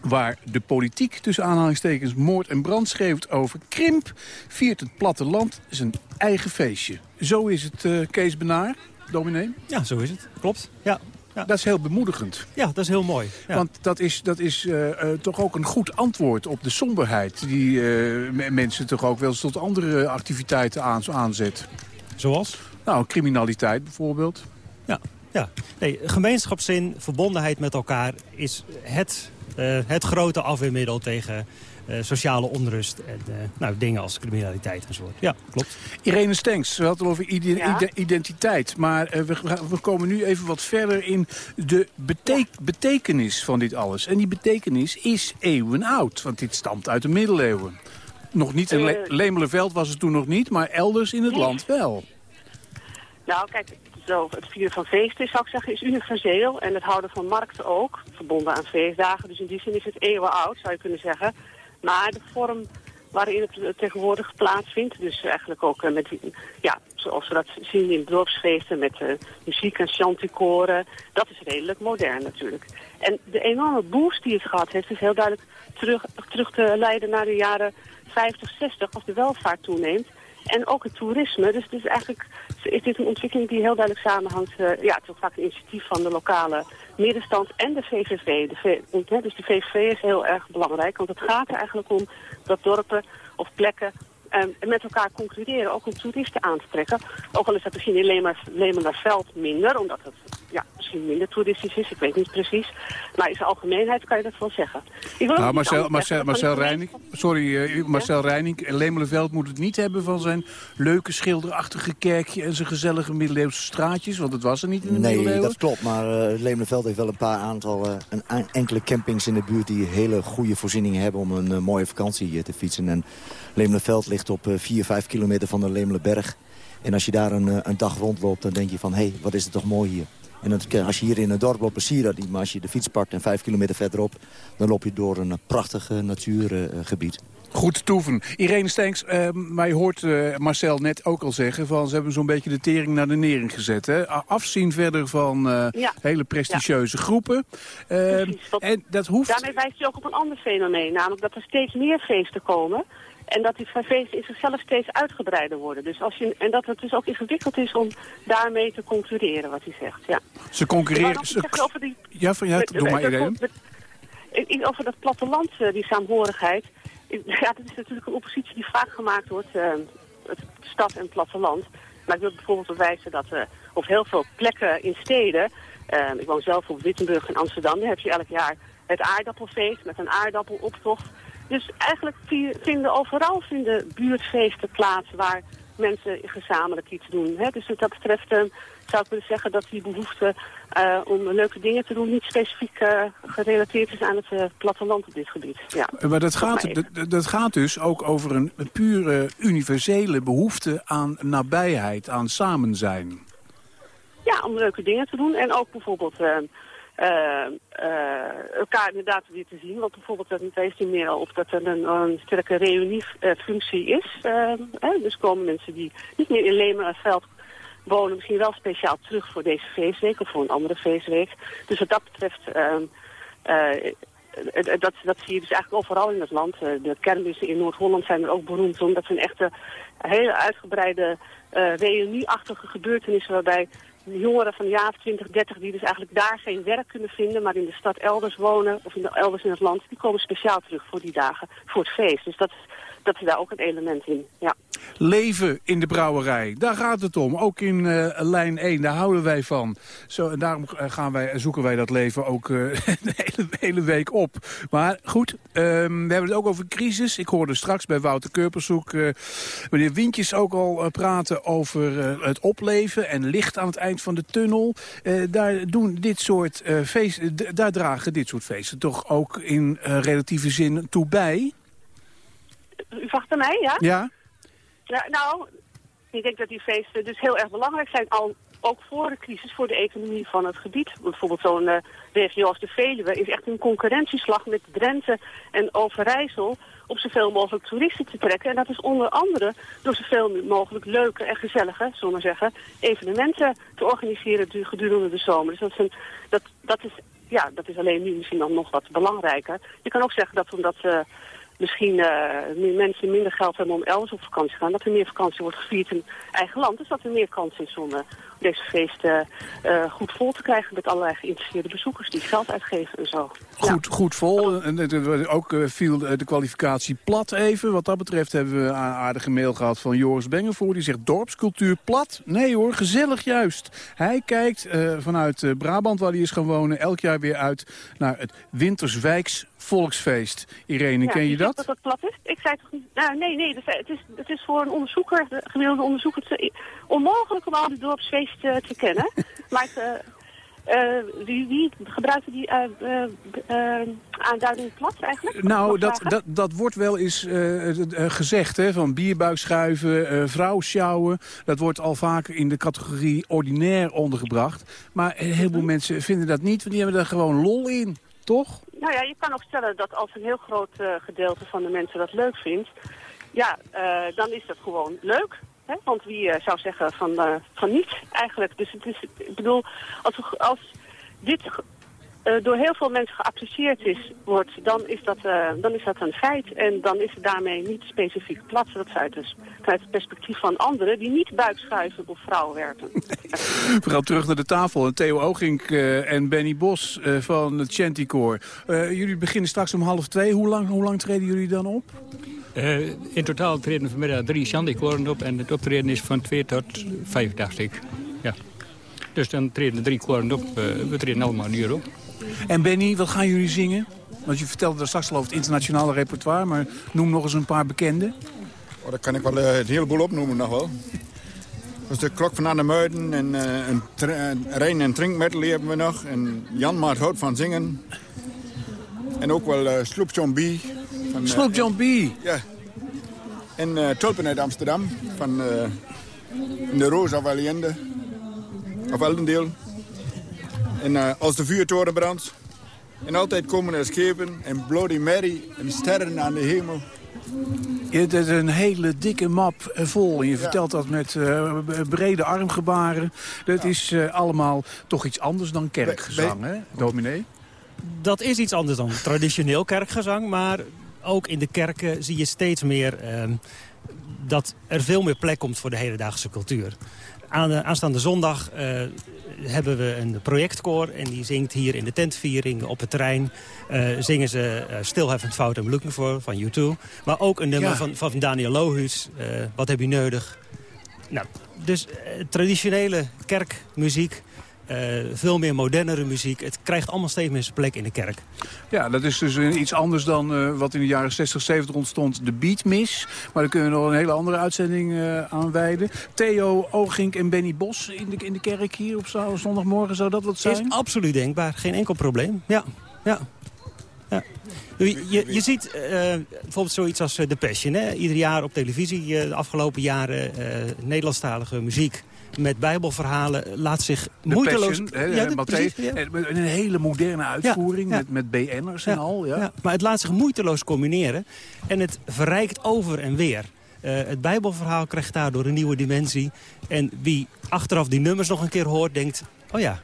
Waar de politiek tussen aanhalingstekens moord en brand schreeuwt over krimp... viert het platteland zijn eigen feestje. Zo is het, uh, Kees Benaar, dominee? Ja, zo is het. Klopt. Ja, ja. Dat is heel bemoedigend. Ja, dat is heel mooi. Ja. Want dat is, dat is uh, uh, toch ook een goed antwoord op de somberheid... die uh, mensen toch ook wel eens tot andere activiteiten aan, aanzet. Zoals? Nou, criminaliteit bijvoorbeeld. Ja, Ja, nee, gemeenschapszin, verbondenheid met elkaar is het, uh, het grote afweermiddel tegen sociale onrust en uh, nou, dingen als criminaliteit enzovoort. Ja, klopt. Irene Stenks, we hadden het over ide ja. identiteit. Maar uh, we, we, komen nu even wat verder in de betek betekenis van dit alles. En die betekenis is eeuwen oud, want dit stamt uit de middeleeuwen. Nog niet in Le Lemelenveld was het toen nog niet, maar elders in het nee. land wel. Nou, kijk, zo, het vieren van feesten, zou ik zeggen, is universeel. En het houden van markten ook, verbonden aan feestdagen. Dus in die zin is het eeuwen oud, zou je kunnen zeggen. Maar de vorm waarin het tegenwoordig plaatsvindt, dus eigenlijk ook met, ja, zoals we dat zien in dorpsfeesten met uh, muziek en chanticoren, dat is redelijk modern natuurlijk. En de enorme boost die het gehad heeft, is heel duidelijk terug, terug te leiden naar de jaren 50, 60, als de welvaart toeneemt. En ook het toerisme. Dus is eigenlijk is dit een ontwikkeling die heel duidelijk samenhangt. Uh, ja, het is ook vaak een initiatief van de lokale middenstand en de VVV. De dus de VVV is heel erg belangrijk. Want het gaat er eigenlijk om dat dorpen of plekken um, met elkaar concurreren, ook om toeristen aan te trekken. Ook al is dat misschien in Lemenerveld minder, omdat het ja, misschien minder toeristisch is, ik weet niet precies. Maar in zijn algemeenheid kan je dat wel zeggen. Ik nou, Marcel, Marcel, Marcel Reining, sorry, uh, Marcel ja? Reining, Lemelenveld moet het niet hebben van zijn leuke schilderachtige kerkje en zijn gezellige middeleeuwse straatjes, want het was er niet in de nee, middeleeuwen. Nee, dat klopt, maar uh, Lemelenveld heeft wel een paar aantal, uh, een enkele campings in de buurt die hele goede voorzieningen hebben om een mooie vakantie te fietsen. En Lemelenveld ligt op 4, 5 kilometer van de Lemelenberg. En als je daar een, een dag rondloopt, dan denk je van, hé, hey, wat is het toch mooi hier. En als je hier in het dorp loopt, dan zie je dat niet. Maar als je de fiets pakt en vijf kilometer verderop... dan loop je door een prachtig natuurgebied. Goed toeven. Irene Stenks, uh, maar je hoort uh, Marcel net ook al zeggen... van ze hebben zo'n beetje de tering naar de nering gezet. Hè? Afzien verder van uh, ja. hele prestigieuze ja. groepen. Precies, dat, en dat hoeft... Daarmee wijst je ook op een ander fenomeen. Namelijk dat er steeds meer feesten komen... En dat die feesten in zichzelf steeds uitgebreider worden. Dus als je, en dat het dus ook ingewikkeld is om daarmee te concurreren, wat hij zegt. Ja. Ze concurreren... Ze... Over die, ja, van, ja, doe maar. Over dat platteland, die saamhorigheid. Ja, dat is natuurlijk een oppositie die vaak gemaakt wordt, uh, het stad en platteland. Maar ik wil bijvoorbeeld bewijzen dat uh, op heel veel plekken in steden... Uh, ik woon zelf op Wittenburg in Amsterdam, daar heb je elk jaar het aardappelfeest met een aardappeloptocht. Dus eigenlijk vinden overal vinden buurtfeesten plaats waar mensen gezamenlijk iets doen. Hè? Dus wat dat betreft uh, zou ik willen zeggen dat die behoefte uh, om leuke dingen te doen niet specifiek uh, gerelateerd is aan het platteland op dit gebied. Ja. Maar dat gaat, dat, dat gaat dus ook over een, pure universele behoefte aan nabijheid, aan samen zijn. Ja, om leuke dingen te doen en ook bijvoorbeeld elkaar inderdaad weer te zien. Want bijvoorbeeld dat wees niet meer op dat er een, een sterke reuniefunctie is. Uh, dus komen mensen die niet meer in Lemerenveld wonen misschien wel speciaal terug voor deze feestweek of voor een andere feestweek. Dus wat dat betreft... Ehm, dat, dat zie je dus eigenlijk overal in het land. de kernbussen in Noord-Holland zijn er ook beroemd omdat ze een echte hele uitgebreide uh, reunieachtige gebeurtenissen waarbij jongeren van de jaar 20, 30 die dus eigenlijk daar geen werk kunnen vinden, maar in de stad elders wonen of in de, elders in het land, die komen speciaal terug voor die dagen, voor het feest. Dus dat, dat is daar ook een element in, ja. Leven in de brouwerij, daar gaat het om. Ook in uh, lijn 1, daar houden wij van. Zo, en daarom gaan wij, zoeken wij dat leven ook uh, de, hele, hele, week op. Maar goed, um, we hebben het ook over crisis. Ik hoorde straks bij Wouter Keurperszoek uh, meneer Wintjes ook al praten over het opleven en licht aan het eind van de tunnel. daar, doen dit soort, feesten, daar dragen dit soort feesten toch ook in relatieve zin toe bij? U vraagt aan mij, ja? Ja. Ja, nou, ik denk dat die feesten dus heel erg belangrijk zijn. Al ook voor de crisis, voor de economie van het gebied. Bijvoorbeeld zo'n uh, regio als de Veluwe is echt een concurrentieslag met Drenthe en Overijssel op zoveel mogelijk toeristen te trekken. En dat is onder andere door zoveel mogelijk leuke en gezellige, zullen we zeggen, evenementen te organiseren gedurende de zomer. Dus dat is, een, dat, dat is, ja, dat is alleen nu misschien dan nog wat belangrijker. Je kan ook zeggen dat omdat... Uh, misschien uh, mensen minder geld hebben om elders op vakantie te gaan, dat er meer vakantie wordt gevierd in eigen land. Dus dat er meer kans is om, uh, deze feesten eh, goed vol te krijgen met allerlei geïnteresseerde bezoekers die geld uitgeven en zo. Goed, goed vol. En ook eh, viel de kwalificatie plat even. Wat dat betreft hebben we een aardige mail gehad van Joris Bengevoor. Die zegt dorpscultuur plat. Nee hoor, gezellig juist. Hij kijkt eh, vanuit eh, Brabant, waar hij is gaan wonen, elk jaar weer uit naar het Winterswijks Volksfeest. Irene, Ja, ken je dat? dat dat plat is? Ik zei toch niet... Nou, nee, nee, het is, het is voor een onderzoeker, de gemiddelde onderzoeker, te- onmogelijk om al die dorpsfeesten eh, te kennen. maar het, eh, eh, wie, wie gebruikte die eh, eh, eh, aanduiding plat eigenlijk? Nou, dat, dat, dat wordt wel eens eh, eh, gezegd, hè, van bierbuikschuiven, eh vrouwsjouwen. Dat wordt al vaker in de categorie ordinair ondergebracht. Maar een heleboel mensen vinden dat niet, want die hebben daar gewoon lol in, toch? Nou ja, je kan ook stellen dat als een heel groot eh, gedeelte van de mensen dat leuk vindt, ja, eh, dan is dat gewoon leuk. Hè? Want wie eh, zou zeggen van, van niet eigenlijk. Dus het is, ik bedoel, als, als dit door heel veel mensen geapprecieerd is, wordt, dan is, dat, eh, dan is dat een feit. En dan is het daarmee niet specifiek plat. Dat is uit, dus, uit het perspectief van anderen die niet buikschuiven of vrouwen werken. We gaan terug naar de tafel. En Theo Oogink eh, en Benny Bos eh, van het Chanticoor. Eh jullie beginnen straks om half twee. Hoe lang, hoe lang treden jullie dan op? Eh, in totaal treden vanmiddag drie shandykoren op en het optreden is van 2 tot 5, dacht ik. Ja. Dus dan treden drie koren op. eh, we treden allemaal een uur op. En Benny, wat gaan jullie zingen? Want je vertelde er straks al over het internationale repertoire, maar noem nog eens een paar bekende. Oh, dat kan ik wel eh, het hele boel opnoemen nog wel. Dus de klok van Anne Muiden en eh, een, een Rijn- en Trinkmetal hebben we nog. En Jan Maart Hout van Zingen. En ook wel eh Sloep John B. Van, eh, Sloop John B. Ja. En eh Tulpen uit Amsterdam. Van eh, de Roos of Allende. Of Eldendeel. En eh, Als de vuurtoren brandt. En altijd komen er schepen en Bloody Mary en sterren aan de hemel. Het is een hele dikke map eh, vol. En je vertelt dat met eh, brede armgebaren. Dat is eh, allemaal toch iets anders dan kerkgezang, hè, dominee? Dat is iets anders dan traditioneel kerkgezang. Maar ook in de kerken zie je steeds meer ehm, dat er veel meer plek komt voor de hedendaagse cultuur. Aan de, aanstaande zondag eh, hebben we een projectkoor en die zingt hier in de tentviering op het terrein. eh, zingen ze eh, Still Haven't Found I'm Looking For van U2. Maar ook een nummer Ja. van, van Daniel Lohuus, Wat heb je nodig? Nou, dus traditionele kerkmuziek, veel meer modernere muziek. Het krijgt allemaal steeds meer zijn plek in de kerk. Ja, dat is dus eh, iets anders dan eh, wat in de jaren 60, 70 ontstond, de beatmis. Maar daar kunnen we nog een hele andere uitzending eh aan wijden. Theo Oogink en Benny Bos in de, in de kerk hier op zo- zondagmorgen, zou dat wat Is zijn? absoluut denkbaar, geen enkel probleem. Ja, ja. ja. Je, je, je ziet eh, bijvoorbeeld zoiets als eh, The Passion. Hè? Ieder jaar op televisie eh, de afgelopen jaren eh Nederlandstalige muziek met bijbelverhalen laat zich moeiteloos... Passion, Ja, eh, de- Matthäus. precies, ja. Eh, Een hele moderne uitvoering Ja, ja. met, met BN'ers en al. Ja. ja, maar het laat zich moeiteloos combineren. En het verrijkt over en weer. Eh, het Bijbelverhaal krijgt daardoor een nieuwe dimensie. En wie achteraf die nummers nog een keer hoort, denkt... oh ja,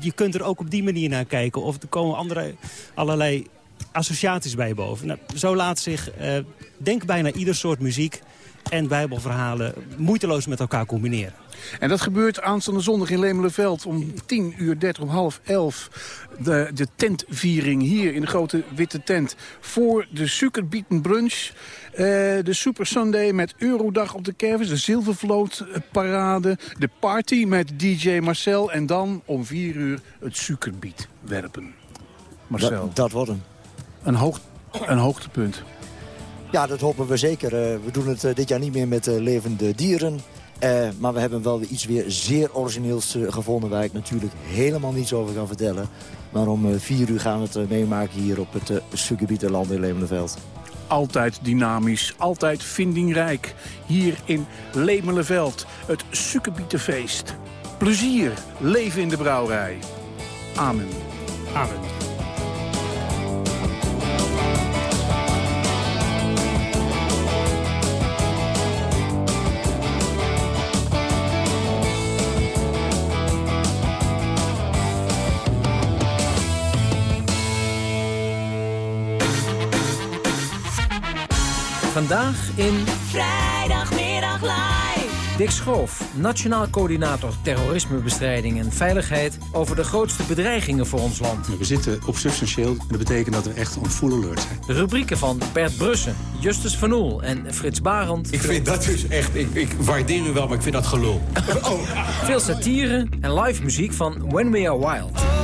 je kunt er ook op die manier naar kijken. Of er komen andere, allerlei associaties bij boven. Nou, zo laat zich, eh, denk bijna ieder soort muziek en bijbelverhalen moeiteloos met elkaar combineren. En dat gebeurt aanstaande zondag in Lemelenveld om 10 uur 30, om half 11. De, de tentviering hier in de grote witte tent. Voor de Suikerbieten brunch. eh, de Super Sunday met Eurodag op de kermis. De Zilvervloot eh, parade. De party met DJ Marcel. En dan om 4 uur het Suikerbiet werpen. Marcel, Dat, dat wordt hem. een, hoog, een hoogtepunt. Ja, dat hopen we zeker. Eh, we doen het eh, dit jaar niet meer met eh, levende dieren. Eh, maar we hebben wel weer iets weer zeer origineels gevonden... waar ik natuurlijk helemaal niets over kan vertellen. Maar om eh, vier uur gaan we het meemaken hier op het uh, Sukkebieterland in Lemelenveld. Altijd dynamisch, altijd vindingrijk. Hier in Lemelenveld, het Sukkebietenfeest. Plezier, leven in de brouwerij. Amen. Amen. Vandaag in Vrijdagmiddag live. Dick Schoof, Nationaal Coördinator Terrorismebestrijding en Veiligheid... over de grootste bedreigingen voor ons land. We zitten op substantieel. Dat betekent dat we echt on full alert zijn. De rubrieken van Bert Brussen, Justus Van Oel en Frits Barend. Ik vind dat dus echt... Ik, ik waardeer u wel, maar ik vind dat gelul. Oh. Veel satire en live muziek van When We Are Wild.